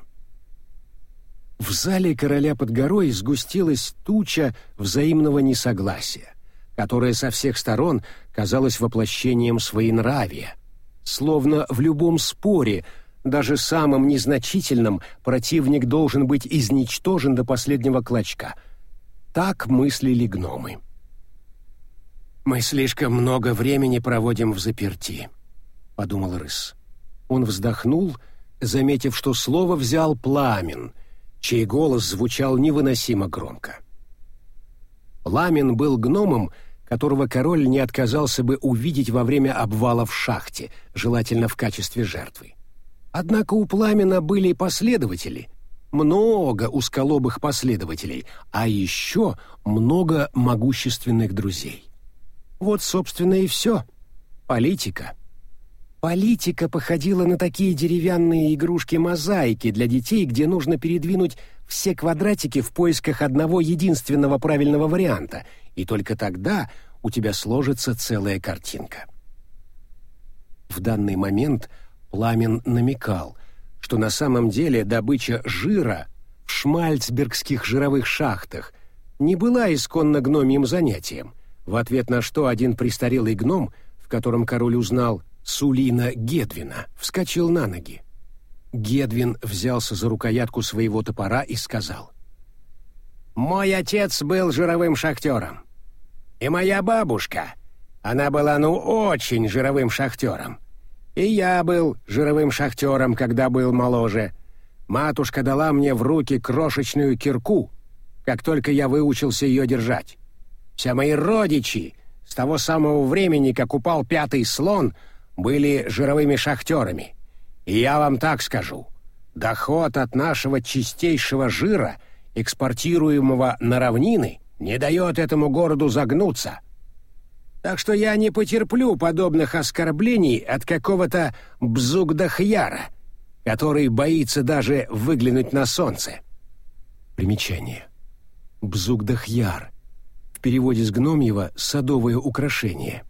В зале короля под горой сгустилась туча взаимного несогласия, которая со всех сторон казалась воплощением своенравия. Словно в любом споре, даже самым незначительным, противник должен быть изничтожен до последнего клочка. Так мыслили гномы. «Мы слишком много времени проводим в заперти», — подумал Рыс. Он вздохнул, заметив, что слово взял пламен — чей голос звучал невыносимо громко. Ламин был гномом, которого король не отказался бы увидеть во время обвала в шахте, желательно в качестве жертвы. Однако у Пламена были последователи, много узколобых последователей, а еще много могущественных друзей. Вот, собственно, и все. Политика — Политика походила на такие деревянные игрушки-мозаики для детей, где нужно передвинуть все квадратики в поисках одного единственного правильного варианта, и только тогда у тебя сложится целая картинка. В данный момент Пламен намекал, что на самом деле добыча жира в шмальцбергских жировых шахтах не была исконно гномьим занятием, в ответ на что один престарелый гном, в котором король узнал Сулина Гедвина вскочил на ноги. Гедвин взялся за рукоятку своего топора и сказал. «Мой отец был жировым шахтером. И моя бабушка, она была ну очень жировым шахтером. И я был жировым шахтером, когда был моложе. Матушка дала мне в руки крошечную кирку, как только я выучился ее держать. Все мои родичи с того самого времени, как упал пятый слон — были жировыми шахтерами. И я вам так скажу, доход от нашего чистейшего жира, экспортируемого на равнины, не дает этому городу загнуться. Так что я не потерплю подобных оскорблений от какого-то бзугдахьяра, который боится даже выглянуть на солнце. Примечание. Бзугдахьяр. В переводе с гномьего «садовое украшение».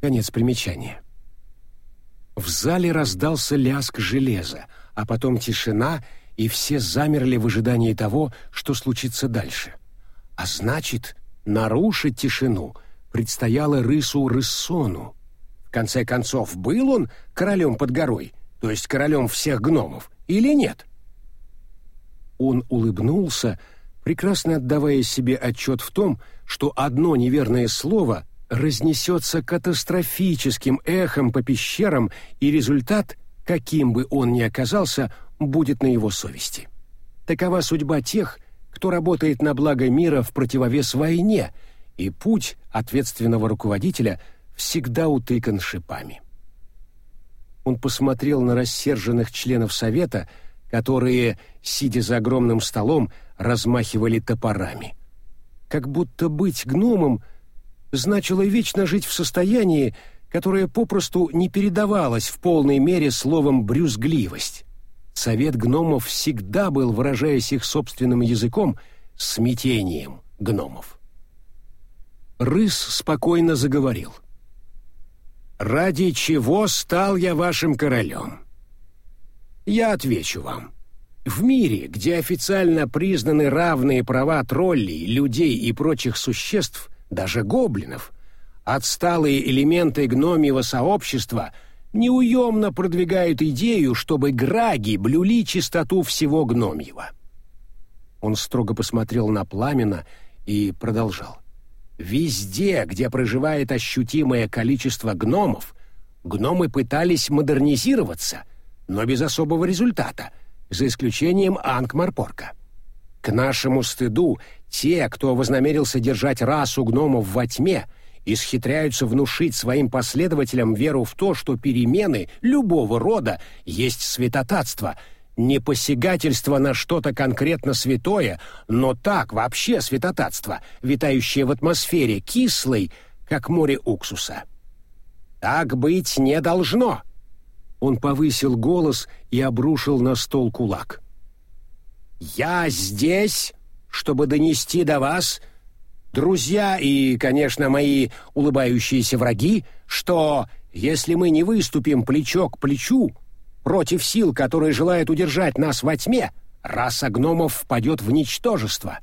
Конец примечания. В зале раздался лязг железа, а потом тишина, и все замерли в ожидании того, что случится дальше. А значит, нарушить тишину предстояло Рысу Рыссону. В конце концов, был он королем под горой, то есть королем всех гномов, или нет? Он улыбнулся, прекрасно отдавая себе отчет в том, что одно неверное слово разнесется катастрофическим эхом по пещерам, и результат, каким бы он ни оказался, будет на его совести. Такова судьба тех, кто работает на благо мира в противовес войне, и путь ответственного руководителя всегда утыкан шипами. Он посмотрел на рассерженных членов совета, которые, сидя за огромным столом, размахивали топорами. Как будто быть гномом — значило вечно жить в состоянии, которое попросту не передавалось в полной мере словом «брюзгливость». Совет гномов всегда был, выражаясь их собственным языком, смятением гномов. Рыс спокойно заговорил. «Ради чего стал я вашим королем?» «Я отвечу вам. В мире, где официально признаны равные права троллей, людей и прочих существ – даже гоблинов, отсталые элементы гномьего сообщества неуемно продвигают идею, чтобы граги блюли чистоту всего гномьего. Он строго посмотрел на пламена и продолжал. Везде, где проживает ощутимое количество гномов, гномы пытались модернизироваться, но без особого результата, за исключением Ангмарпорка. К нашему стыду, те, кто вознамерился держать расу гномов во тьме, исхитряются внушить своим последователям веру в то, что перемены любого рода есть святотатство, не посягательство на что-то конкретно святое, но так вообще святотатство, витающее в атмосфере, кислой, как море уксуса. Так быть не должно. Он повысил голос и обрушил на стол кулак. «Я здесь, чтобы донести до вас, друзья и, конечно, мои улыбающиеся враги, что, если мы не выступим плечо к плечу против сил, которые желают удержать нас во тьме, раса гномов впадет в ничтожество.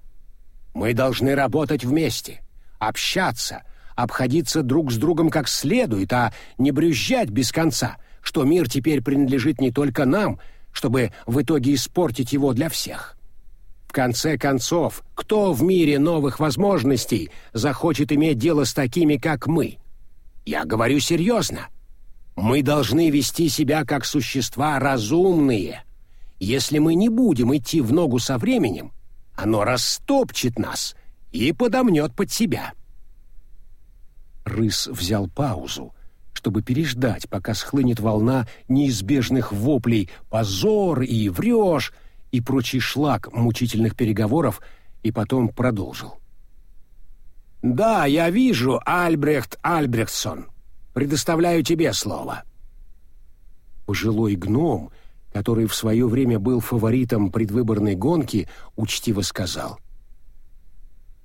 Мы должны работать вместе, общаться, обходиться друг с другом как следует, а не брюзжать без конца, что мир теперь принадлежит не только нам, чтобы в итоге испортить его для всех. Конце концов, кто в мире новых возможностей захочет иметь дело с такими, как мы? Я говорю серьезно. Мы должны вести себя как существа разумные. Если мы не будем идти в ногу со временем, оно растопчет нас и подомнет под себя. Рыс взял паузу, чтобы переждать, пока схлынет волна неизбежных воплей «позор» и «врешь» и прочий шлак мучительных переговоров, и потом продолжил. «Да, я вижу, Альбрехт Альбрехтсон. Предоставляю тебе слово». Пожилой гном, который в свое время был фаворитом предвыборной гонки, учтиво сказал.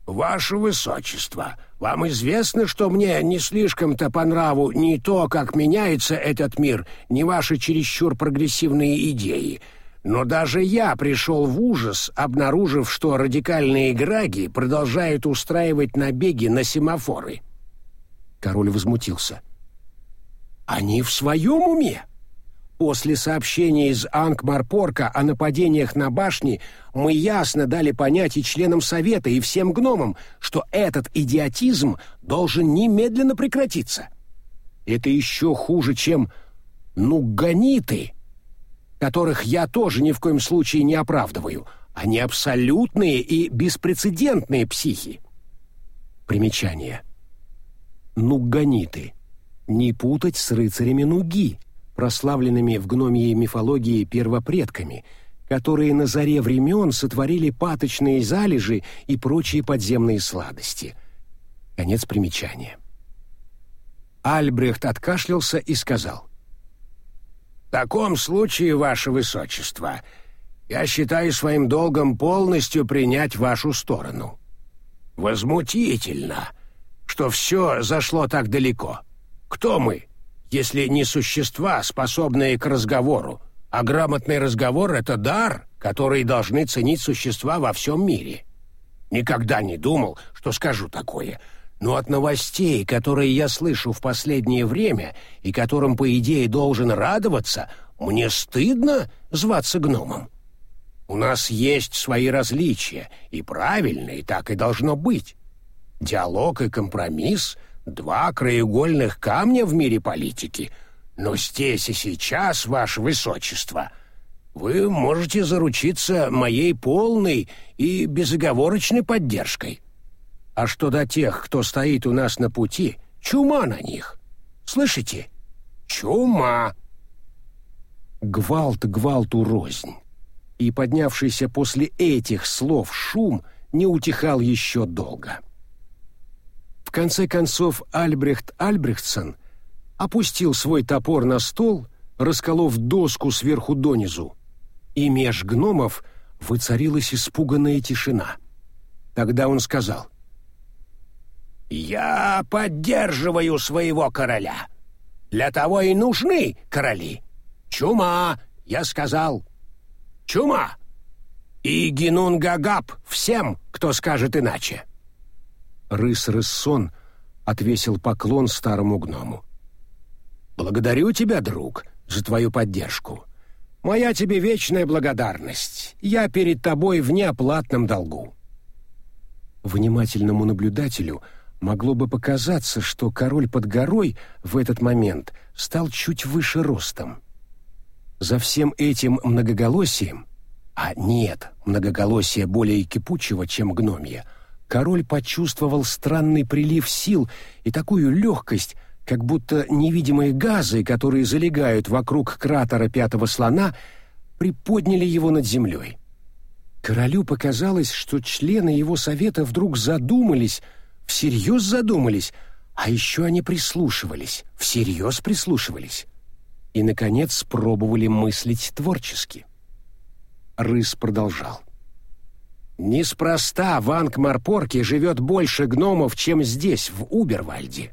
«Ваше Высочество, вам известно, что мне не слишком-то по нраву ни то, как меняется этот мир, ни ваши чересчур прогрессивные идеи. Но даже я пришел в ужас, обнаружив, что радикальные граги продолжают устраивать набеги на семафоры». Король возмутился. «Они в своем уме?» После сообщения из Ангмарпорка о нападениях на башни мы ясно дали понять и членам Совета, и всем гномам, что этот идиотизм должен немедленно прекратиться. Это еще хуже, чем нуганиты, которых я тоже ни в коем случае не оправдываю. Они абсолютные и беспрецедентные психи. Примечание. Нуганиты. Не путать с рыцарями Нуги — прославленными в гномьей мифологии первопредками, которые на заре времен сотворили паточные залежи и прочие подземные сладости. Конец примечания. Альбрехт откашлялся и сказал. «В таком случае, ваше высочество, я считаю своим долгом полностью принять вашу сторону. Возмутительно, что все зашло так далеко. Кто мы?» если не существа, способные к разговору, а грамотный разговор — это дар, который должны ценить существа во всем мире. Никогда не думал, что скажу такое, но от новостей, которые я слышу в последнее время и которым, по идее, должен радоваться, мне стыдно зваться гномом. У нас есть свои различия, и правильно, и так и должно быть. Диалог и компромисс — два краеугольных камня в мире политики, но здесь и сейчас, ваше высочество, вы можете заручиться моей полной и безоговорочной поддержкой. А что до тех, кто стоит у нас на пути, чума на них. Слышите? Чума!» Гвалт гвалту рознь. И поднявшийся после этих слов шум не утихал еще долго. В конце концов Альбрехт Альбрехтсон опустил свой топор на стол, расколов доску сверху донизу, и меж гномов воцарилась испуганная тишина. Тогда он сказал, «Я поддерживаю своего короля. Для того и нужны короли. Чума, я сказал. Чума. И Гинунгагап всем, кто скажет иначе». Рыс-рыссон отвесил поклон старому гному. «Благодарю тебя, друг, за твою поддержку. Моя тебе вечная благодарность. Я перед тобой в неоплатном долгу». Внимательному наблюдателю Могло бы показаться, что король под горой в этот момент стал чуть выше ростом. За всем этим многоголосием, а нет, многоголосие более кипучего, чем гномья, король почувствовал странный прилив сил и такую легкость, как будто невидимые газы, которые залегают вокруг кратера пятого слона, приподняли его над землей. Королю показалось, что члены его совета вдруг задумались, всерьез задумались, а еще они прислушивались, всерьез прислушивались. И, наконец, пробовали мыслить творчески. Рыс продолжал. «Неспроста в Ангмарпорке живет больше гномов, чем здесь, в Убервальде.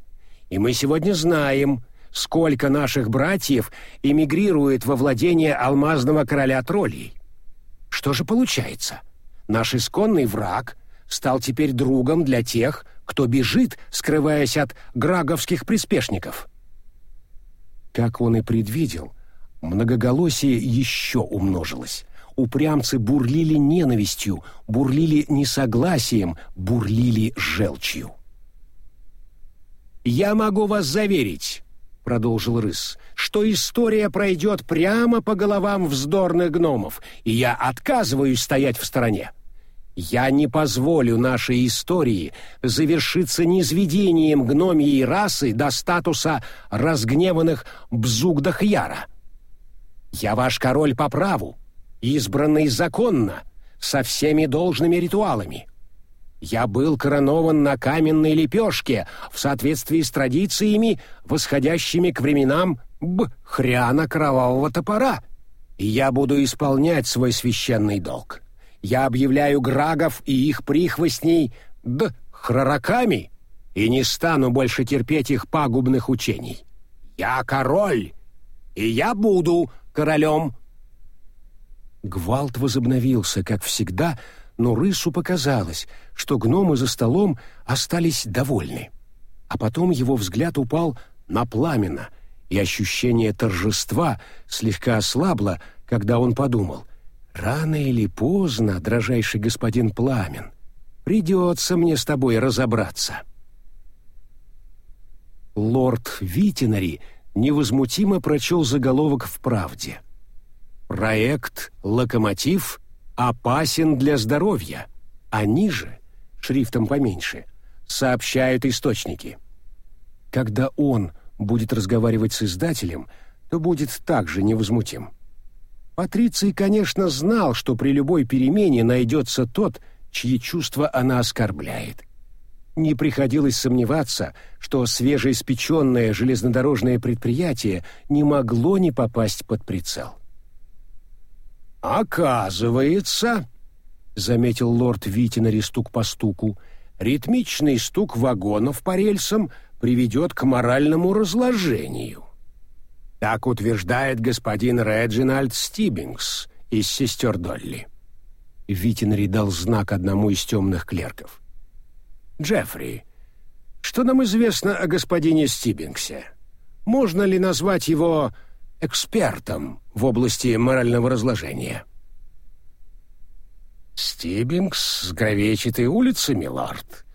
И мы сегодня знаем, сколько наших братьев эмигрирует во владение алмазного короля троллей. Что же получается? Наш исконный враг стал теперь другом для тех, кто бежит, скрываясь от граговских приспешников. Как он и предвидел, многоголосие еще умножилось. Упрямцы бурлили ненавистью, бурлили несогласием, бурлили желчью. «Я могу вас заверить», — продолжил Рыс, «что история пройдет прямо по головам вздорных гномов, и я отказываюсь стоять в стороне. Я не позволю нашей истории завершиться низведением гномьей расы до статуса разгневанных Бзугдахьяра. Я ваш король по праву, избранный законно, со всеми должными ритуалами. Я был коронован на каменной лепешке в соответствии с традициями, восходящими к временам Б-хряна кровавого топора, и я буду исполнять свой священный долг я объявляю грагов и их прихвостней д хрораками и не стану больше терпеть их пагубных учений. Я король, и я буду королем. Гвалт возобновился, как всегда, но рысу показалось, что гномы за столом остались довольны. А потом его взгляд упал на пламена, и ощущение торжества слегка ослабло, когда он подумал — Рано или поздно, дрожайший господин Пламен, придется мне с тобой разобраться. Лорд Витинари невозмутимо прочел заголовок в «Правде». Проект «Локомотив» опасен для здоровья, а ниже, шрифтом поменьше, сообщают источники. Когда он будет разговаривать с издателем, то будет также невозмутим. Патриций, конечно, знал, что при любой перемене найдется тот, чьи чувства она оскорбляет. Не приходилось сомневаться, что свежеиспеченное железнодорожное предприятие не могло не попасть под прицел. «Оказывается», — заметил лорд Витинари стук по стуку, «ритмичный стук вагонов по рельсам приведет к моральному разложению». Так утверждает господин Реджинальд Стибингс из сестер Долли. Витинри дал знак одному из темных клерков. «Джеффри, что нам известно о господине Стибингсе? Можно ли назвать его экспертом в области морального разложения?» «Стибингс с Гравечатой улицы, милорд.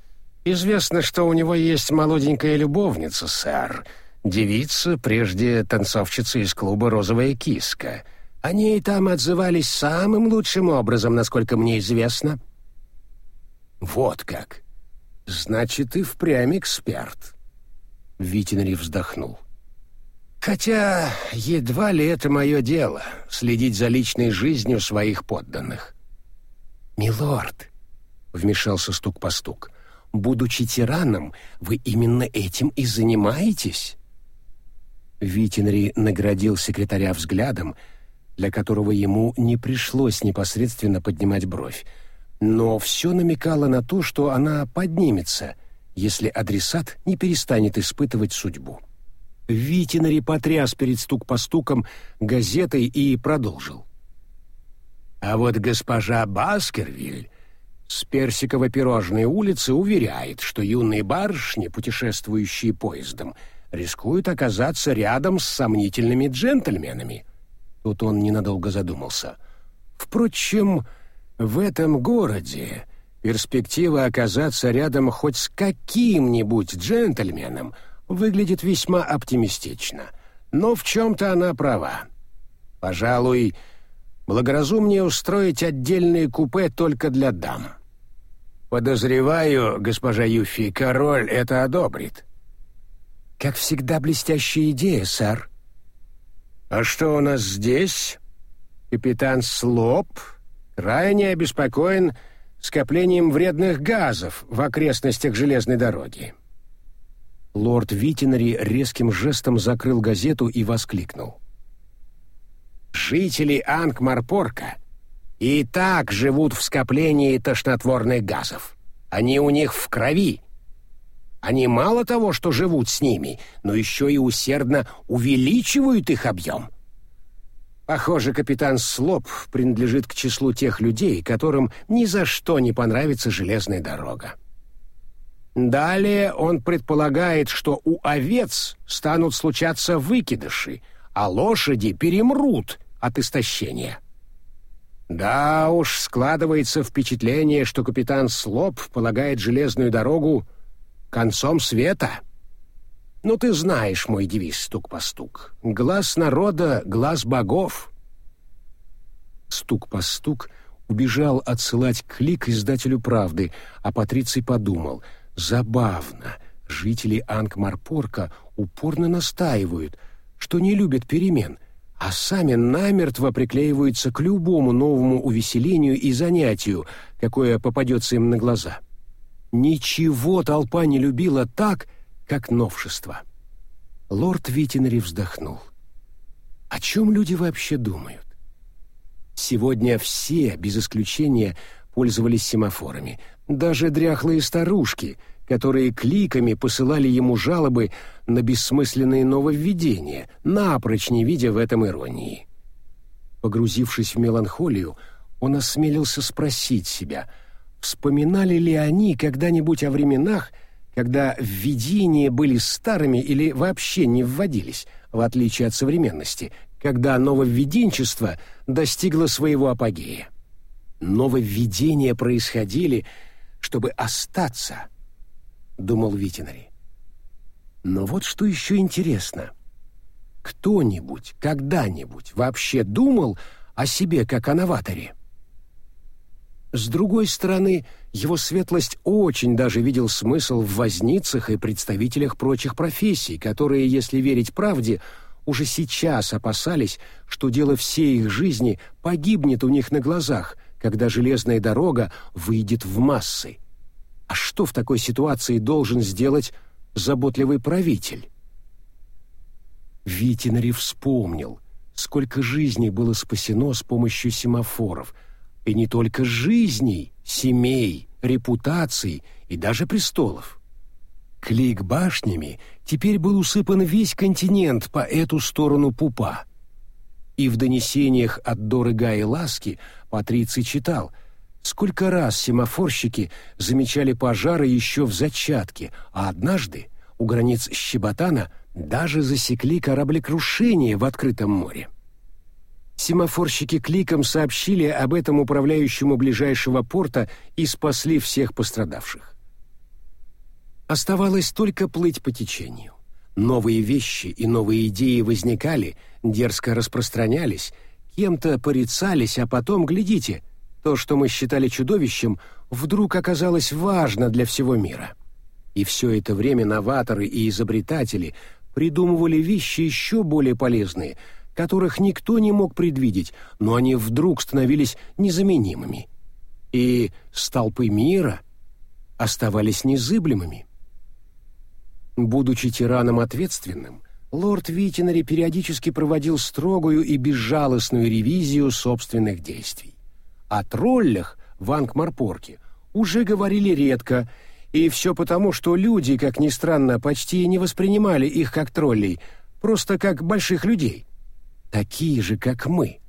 Известно, что у него есть молоденькая любовница, сэр, — Девица, прежде танцовщица из клуба «Розовая киска». О ней там отзывались самым лучшим образом, насколько мне известно. Вот как. Значит, ты впрямь эксперт. Витинри вздохнул. Хотя едва ли это мое дело — следить за личной жизнью своих подданных. «Милорд», — вмешался стук по стук, — «будучи тираном, вы именно этим и занимаетесь?» Витинри наградил секретаря взглядом, для которого ему не пришлось непосредственно поднимать бровь, но все намекало на то, что она поднимется, если адресат не перестанет испытывать судьбу. Витинари потряс перед стук по стукам газетой и продолжил. А вот госпожа Баскервиль с Персиково-пирожной улицы уверяет, что юные барышни, путешествующие поездом, — рискуют оказаться рядом с сомнительными джентльменами. Тут он ненадолго задумался. Впрочем, в этом городе Перспектива оказаться рядом хоть с каким-нибудь джентльменом выглядит весьма оптимистично. Но в чем-то она права. Пожалуй, благоразумнее устроить отдельные купе только для дам. Подозреваю, госпожа Юфи, король это одобрит. Как всегда, блестящая идея, сэр. А что у нас здесь? Капитан Слоп крайне обеспокоен скоплением вредных газов в окрестностях железной дороги. Лорд Витинари резким жестом закрыл газету и воскликнул. «Жители Ангмарпорка и так живут в скоплении тошнотворных газов. Они у них в крови. Они мало того, что живут с ними, но еще и усердно увеличивают их объем. Похоже, капитан Слоп принадлежит к числу тех людей, которым ни за что не понравится железная дорога. Далее он предполагает, что у овец станут случаться выкидыши, а лошади перемрут от истощения. Да уж, складывается впечатление, что капитан Слоп полагает железную дорогу концом света. Ну, ты знаешь мой девиз «Стук по стук». Глаз народа — глаз богов. Стук по стук убежал отсылать клик издателю «Правды», а Патриций подумал — Забавно, жители Ангмарпорка упорно настаивают, что не любят перемен, а сами намертво приклеиваются к любому новому увеселению и занятию, какое попадется им на глаза. Ничего толпа не любила так, как новшество. Лорд Витинари вздохнул. О чем люди вообще думают? Сегодня все, без исключения, пользовались семафорами, даже дряхлые старушки, которые кликами посылали ему жалобы на бессмысленные нововведения, напрочь не видя в этом иронии. Погрузившись в меланхолию, он осмелился спросить себя, вспоминали ли они когда-нибудь о временах, когда введения были старыми или вообще не вводились, в отличие от современности, когда нововведенчество достигло своего апогея. Нововведения происходили — чтобы остаться, думал Витинари. Но вот что еще интересно. Кто-нибудь когда-нибудь вообще думал о себе как о новаторе? С другой стороны, его светлость очень даже видел смысл в возницах и представителях прочих профессий, которые, если верить правде, уже сейчас опасались, что дело всей их жизни погибнет у них на глазах, когда железная дорога выйдет в массы. А что в такой ситуации должен сделать заботливый правитель? Витинари вспомнил, сколько жизней было спасено с помощью семафоров, и не только жизней, семей, репутаций и даже престолов. Клик башнями теперь был усыпан весь континент по эту сторону пупа. И в донесениях от Дорога и Ласки Патриций читал, сколько раз семафорщики замечали пожары еще в зачатке, а однажды у границ Щеботана даже засекли кораблекрушение в открытом море. Семафорщики кликом сообщили об этом управляющему ближайшего порта и спасли всех пострадавших. Оставалось только плыть по течению. Новые вещи и новые идеи возникали, дерзко распространялись, кем-то порицались, а потом, глядите, то, что мы считали чудовищем, вдруг оказалось важно для всего мира. И все это время новаторы и изобретатели придумывали вещи еще более полезные, которых никто не мог предвидеть, но они вдруг становились незаменимыми. И столпы мира оставались незыблемыми. Будучи тираном ответственным, лорд Витинари периодически проводил строгую и безжалостную ревизию собственных действий. О троллях в Ангмарпорке уже говорили редко, и все потому, что люди, как ни странно, почти не воспринимали их как троллей, просто как больших людей. Такие же, как мы,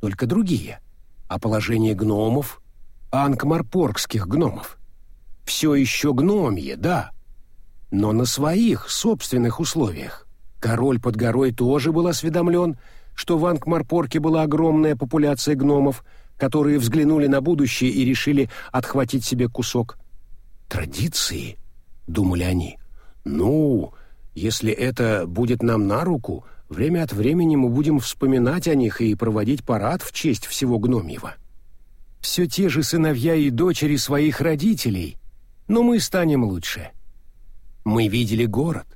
только другие. А положение гномов, ангмарпоргских гномов, все еще гномье, да, но на своих собственных условиях. Король под горой тоже был осведомлен, что в Ангмарпорке была огромная популяция гномов, которые взглянули на будущее и решили отхватить себе кусок. «Традиции?» — думали они. «Ну, если это будет нам на руку, время от времени мы будем вспоминать о них и проводить парад в честь всего гномьего. Все те же сыновья и дочери своих родителей, но мы станем лучше. Мы видели город.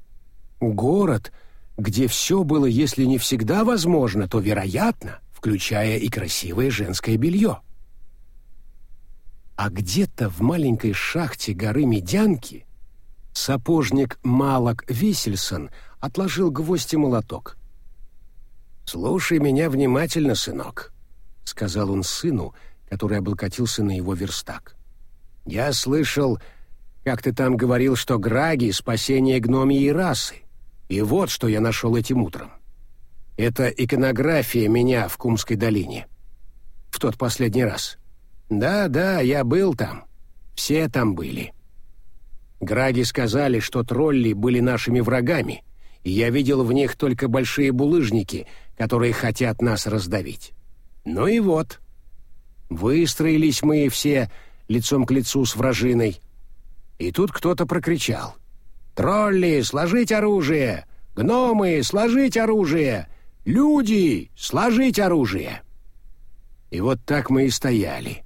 Город, где все было, если не всегда возможно, то вероятно, включая и красивое женское белье. А где-то в маленькой шахте горы Медянки сапожник Малок Висельсон отложил гвоздь и молоток. «Слушай меня внимательно, сынок», — сказал он сыну, который облокотился на его верстак. «Я слышал, как ты там говорил, что Граги — спасение гномьей расы. И вот что я нашел этим утром. Это иконография меня в Кумской долине. В тот последний раз. Да-да, я был там. Все там были. Граги сказали, что тролли были нашими врагами, и я видел в них только большие булыжники, которые хотят нас раздавить. Ну и вот. Выстроились мы все лицом к лицу с вражиной, и тут кто-то прокричал. «Тролли, сложить оружие! Гномы, сложить оружие! Люди, сложить оружие!» И вот так мы и стояли.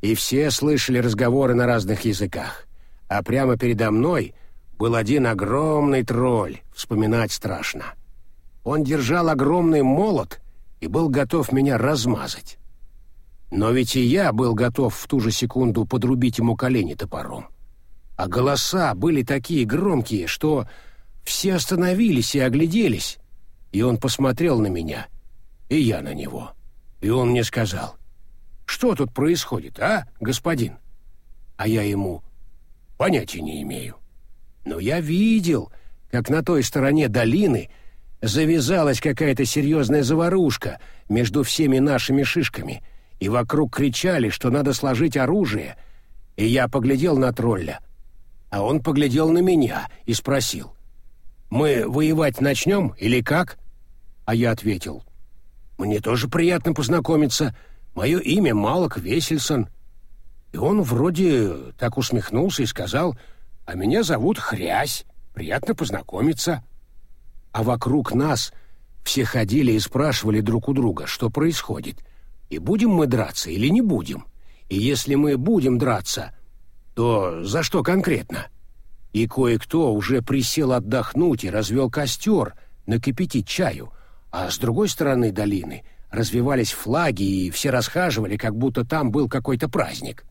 И все слышали разговоры на разных языках. А прямо передо мной был один огромный тролль, вспоминать страшно. Он держал огромный молот и был готов меня размазать. Но ведь и я был готов в ту же секунду подрубить ему колени топором а голоса были такие громкие, что все остановились и огляделись. И он посмотрел на меня, и я на него. И он мне сказал, «Что тут происходит, а, господин?» А я ему, «Понятия не имею». Но я видел, как на той стороне долины завязалась какая-то серьезная заварушка между всеми нашими шишками, и вокруг кричали, что надо сложить оружие, и я поглядел на тролля — а он поглядел на меня и спросил, «Мы воевать начнем или как?» А я ответил, «Мне тоже приятно познакомиться. Мое имя Малок Весельсон». И он вроде так усмехнулся и сказал, «А меня зовут Хрясь. Приятно познакомиться». А вокруг нас все ходили и спрашивали друг у друга, что происходит, и будем мы драться или не будем. И если мы будем драться, то за что конкретно? И кое-кто уже присел отдохнуть и развел костер, накипятить чаю, а с другой стороны долины развивались флаги, и все расхаживали, как будто там был какой-то праздник.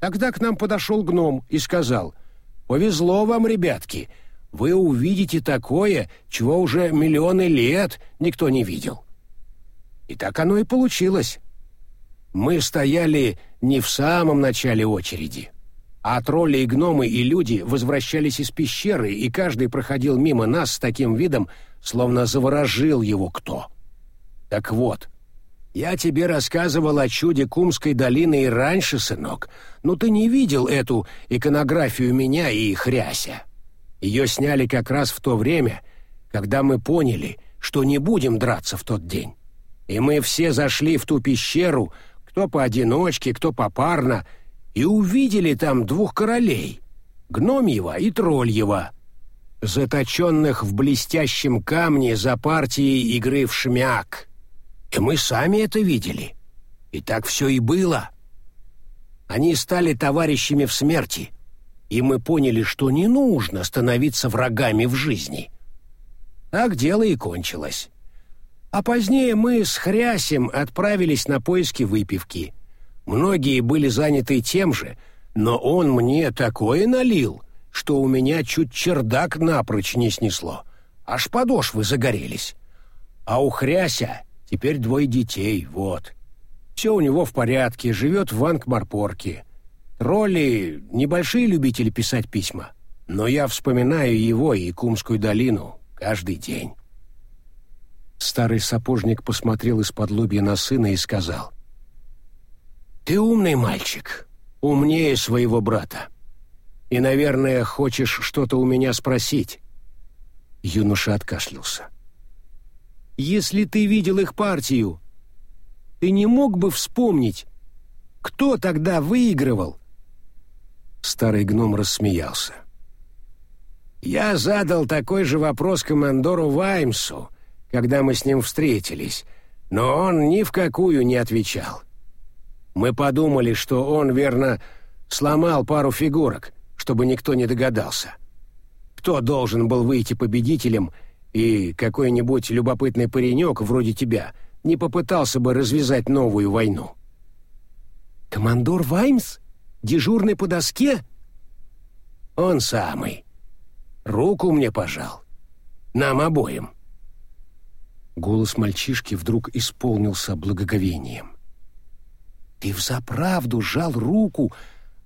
Тогда к нам подошел гном и сказал, «Повезло вам, ребятки, вы увидите такое, чего уже миллионы лет никто не видел». И так оно и получилось. Мы стояли не в самом начале очереди, а тролли и гномы и люди возвращались из пещеры, и каждый проходил мимо нас с таким видом, словно заворожил его кто. Так вот, я тебе рассказывал о чуде Кумской долины и раньше, сынок, но ты не видел эту иконографию меня и Хряся. Ее сняли как раз в то время, когда мы поняли, что не будем драться в тот день. И мы все зашли в ту пещеру, кто поодиночке, кто попарно, и увидели там двух королей, Гномьего и Трольева, заточенных в блестящем камне за партией игры в шмяк. И мы сами это видели. И так все и было. Они стали товарищами в смерти, и мы поняли, что не нужно становиться врагами в жизни. Так дело и кончилось. А позднее мы с Хрясем отправились на поиски выпивки — Многие были заняты тем же, но он мне такое налил, что у меня чуть чердак напрочь не снесло. Аж подошвы загорелись. А у Хряся теперь двое детей, вот. Все у него в порядке, живет в Ангмарпорке. Тролли — небольшие любители писать письма, но я вспоминаю его и Кумскую долину каждый день. Старый сапожник посмотрел из-под лобья на сына и сказал — ты умный мальчик, умнее своего брата. И, наверное, хочешь что-то у меня спросить. Юноша откашлялся. Если ты видел их партию, ты не мог бы вспомнить, кто тогда выигрывал?» Старый гном рассмеялся. «Я задал такой же вопрос командору Ваймсу, когда мы с ним встретились, но он ни в какую не отвечал. Мы подумали, что он, верно, сломал пару фигурок, чтобы никто не догадался. Кто должен был выйти победителем, и какой-нибудь любопытный паренек вроде тебя не попытался бы развязать новую войну?» «Командор Ваймс? Дежурный по доске?» «Он самый. Руку мне пожал. Нам обоим». Голос мальчишки вдруг исполнился благоговением. «Ты взаправду жал руку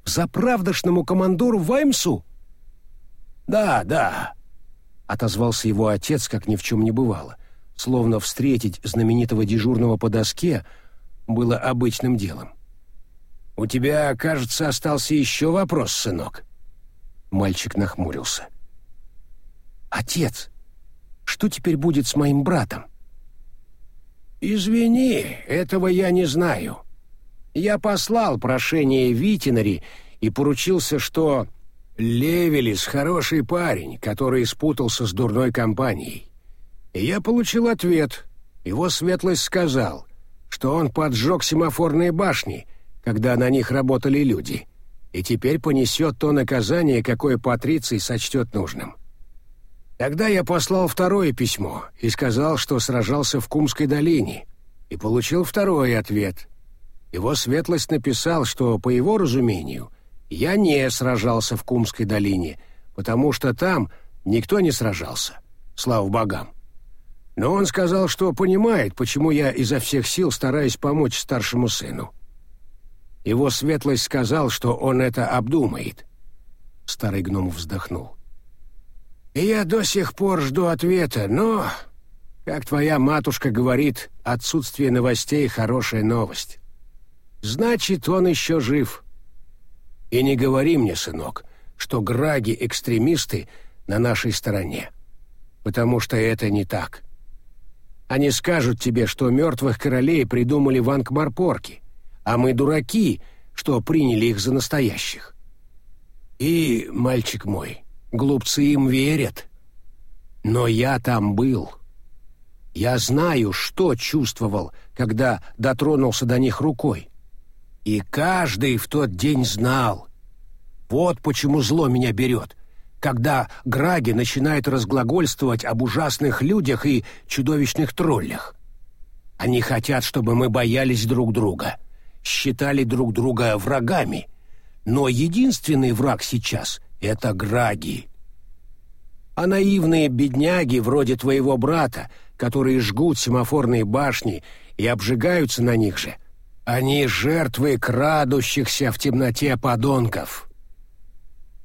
заправдошному командору Ваймсу?» «Да, да», — отозвался его отец, как ни в чем не бывало, словно встретить знаменитого дежурного по доске было обычным делом. «У тебя, кажется, остался еще вопрос, сынок». Мальчик нахмурился. «Отец, что теперь будет с моим братом?» «Извини, этого я не знаю. Я послал прошение Витинари и поручился, что Левелис хороший парень, который спутался с дурной компанией. И я получил ответ. Его светлость сказал, что он поджег семафорные башни — когда на них работали люди, и теперь понесет то наказание, какое Патриций сочтет нужным. Тогда я послал второе письмо и сказал, что сражался в Кумской долине, и получил второй ответ. Его светлость написал, что, по его разумению, я не сражался в Кумской долине, потому что там никто не сражался, слава богам. Но он сказал, что понимает, почему я изо всех сил стараюсь помочь старшему сыну. Его светлость сказал, что он это обдумает. Старый гном вздохнул. Я до сих пор жду ответа, но, как твоя матушка говорит, отсутствие новостей — хорошая новость. Значит, он еще жив. И не говори мне, сынок, что граги-экстремисты на нашей стороне, потому что это не так. Они скажут тебе, что мертвых королей придумали в Ангмарпорке, а мы дураки, что приняли их за настоящих. И, мальчик мой, глупцы им верят. Но я там был. Я знаю, что чувствовал, когда дотронулся до них рукой. И каждый в тот день знал. Вот почему зло меня берет, когда Граги начинают разглагольствовать об ужасных людях и чудовищных троллях. Они хотят, чтобы мы боялись друг друга — считали друг друга врагами, но единственный враг сейчас — это Граги. А наивные бедняги вроде твоего брата, которые жгут семафорные башни и обжигаются на них же, они жертвы крадущихся в темноте подонков.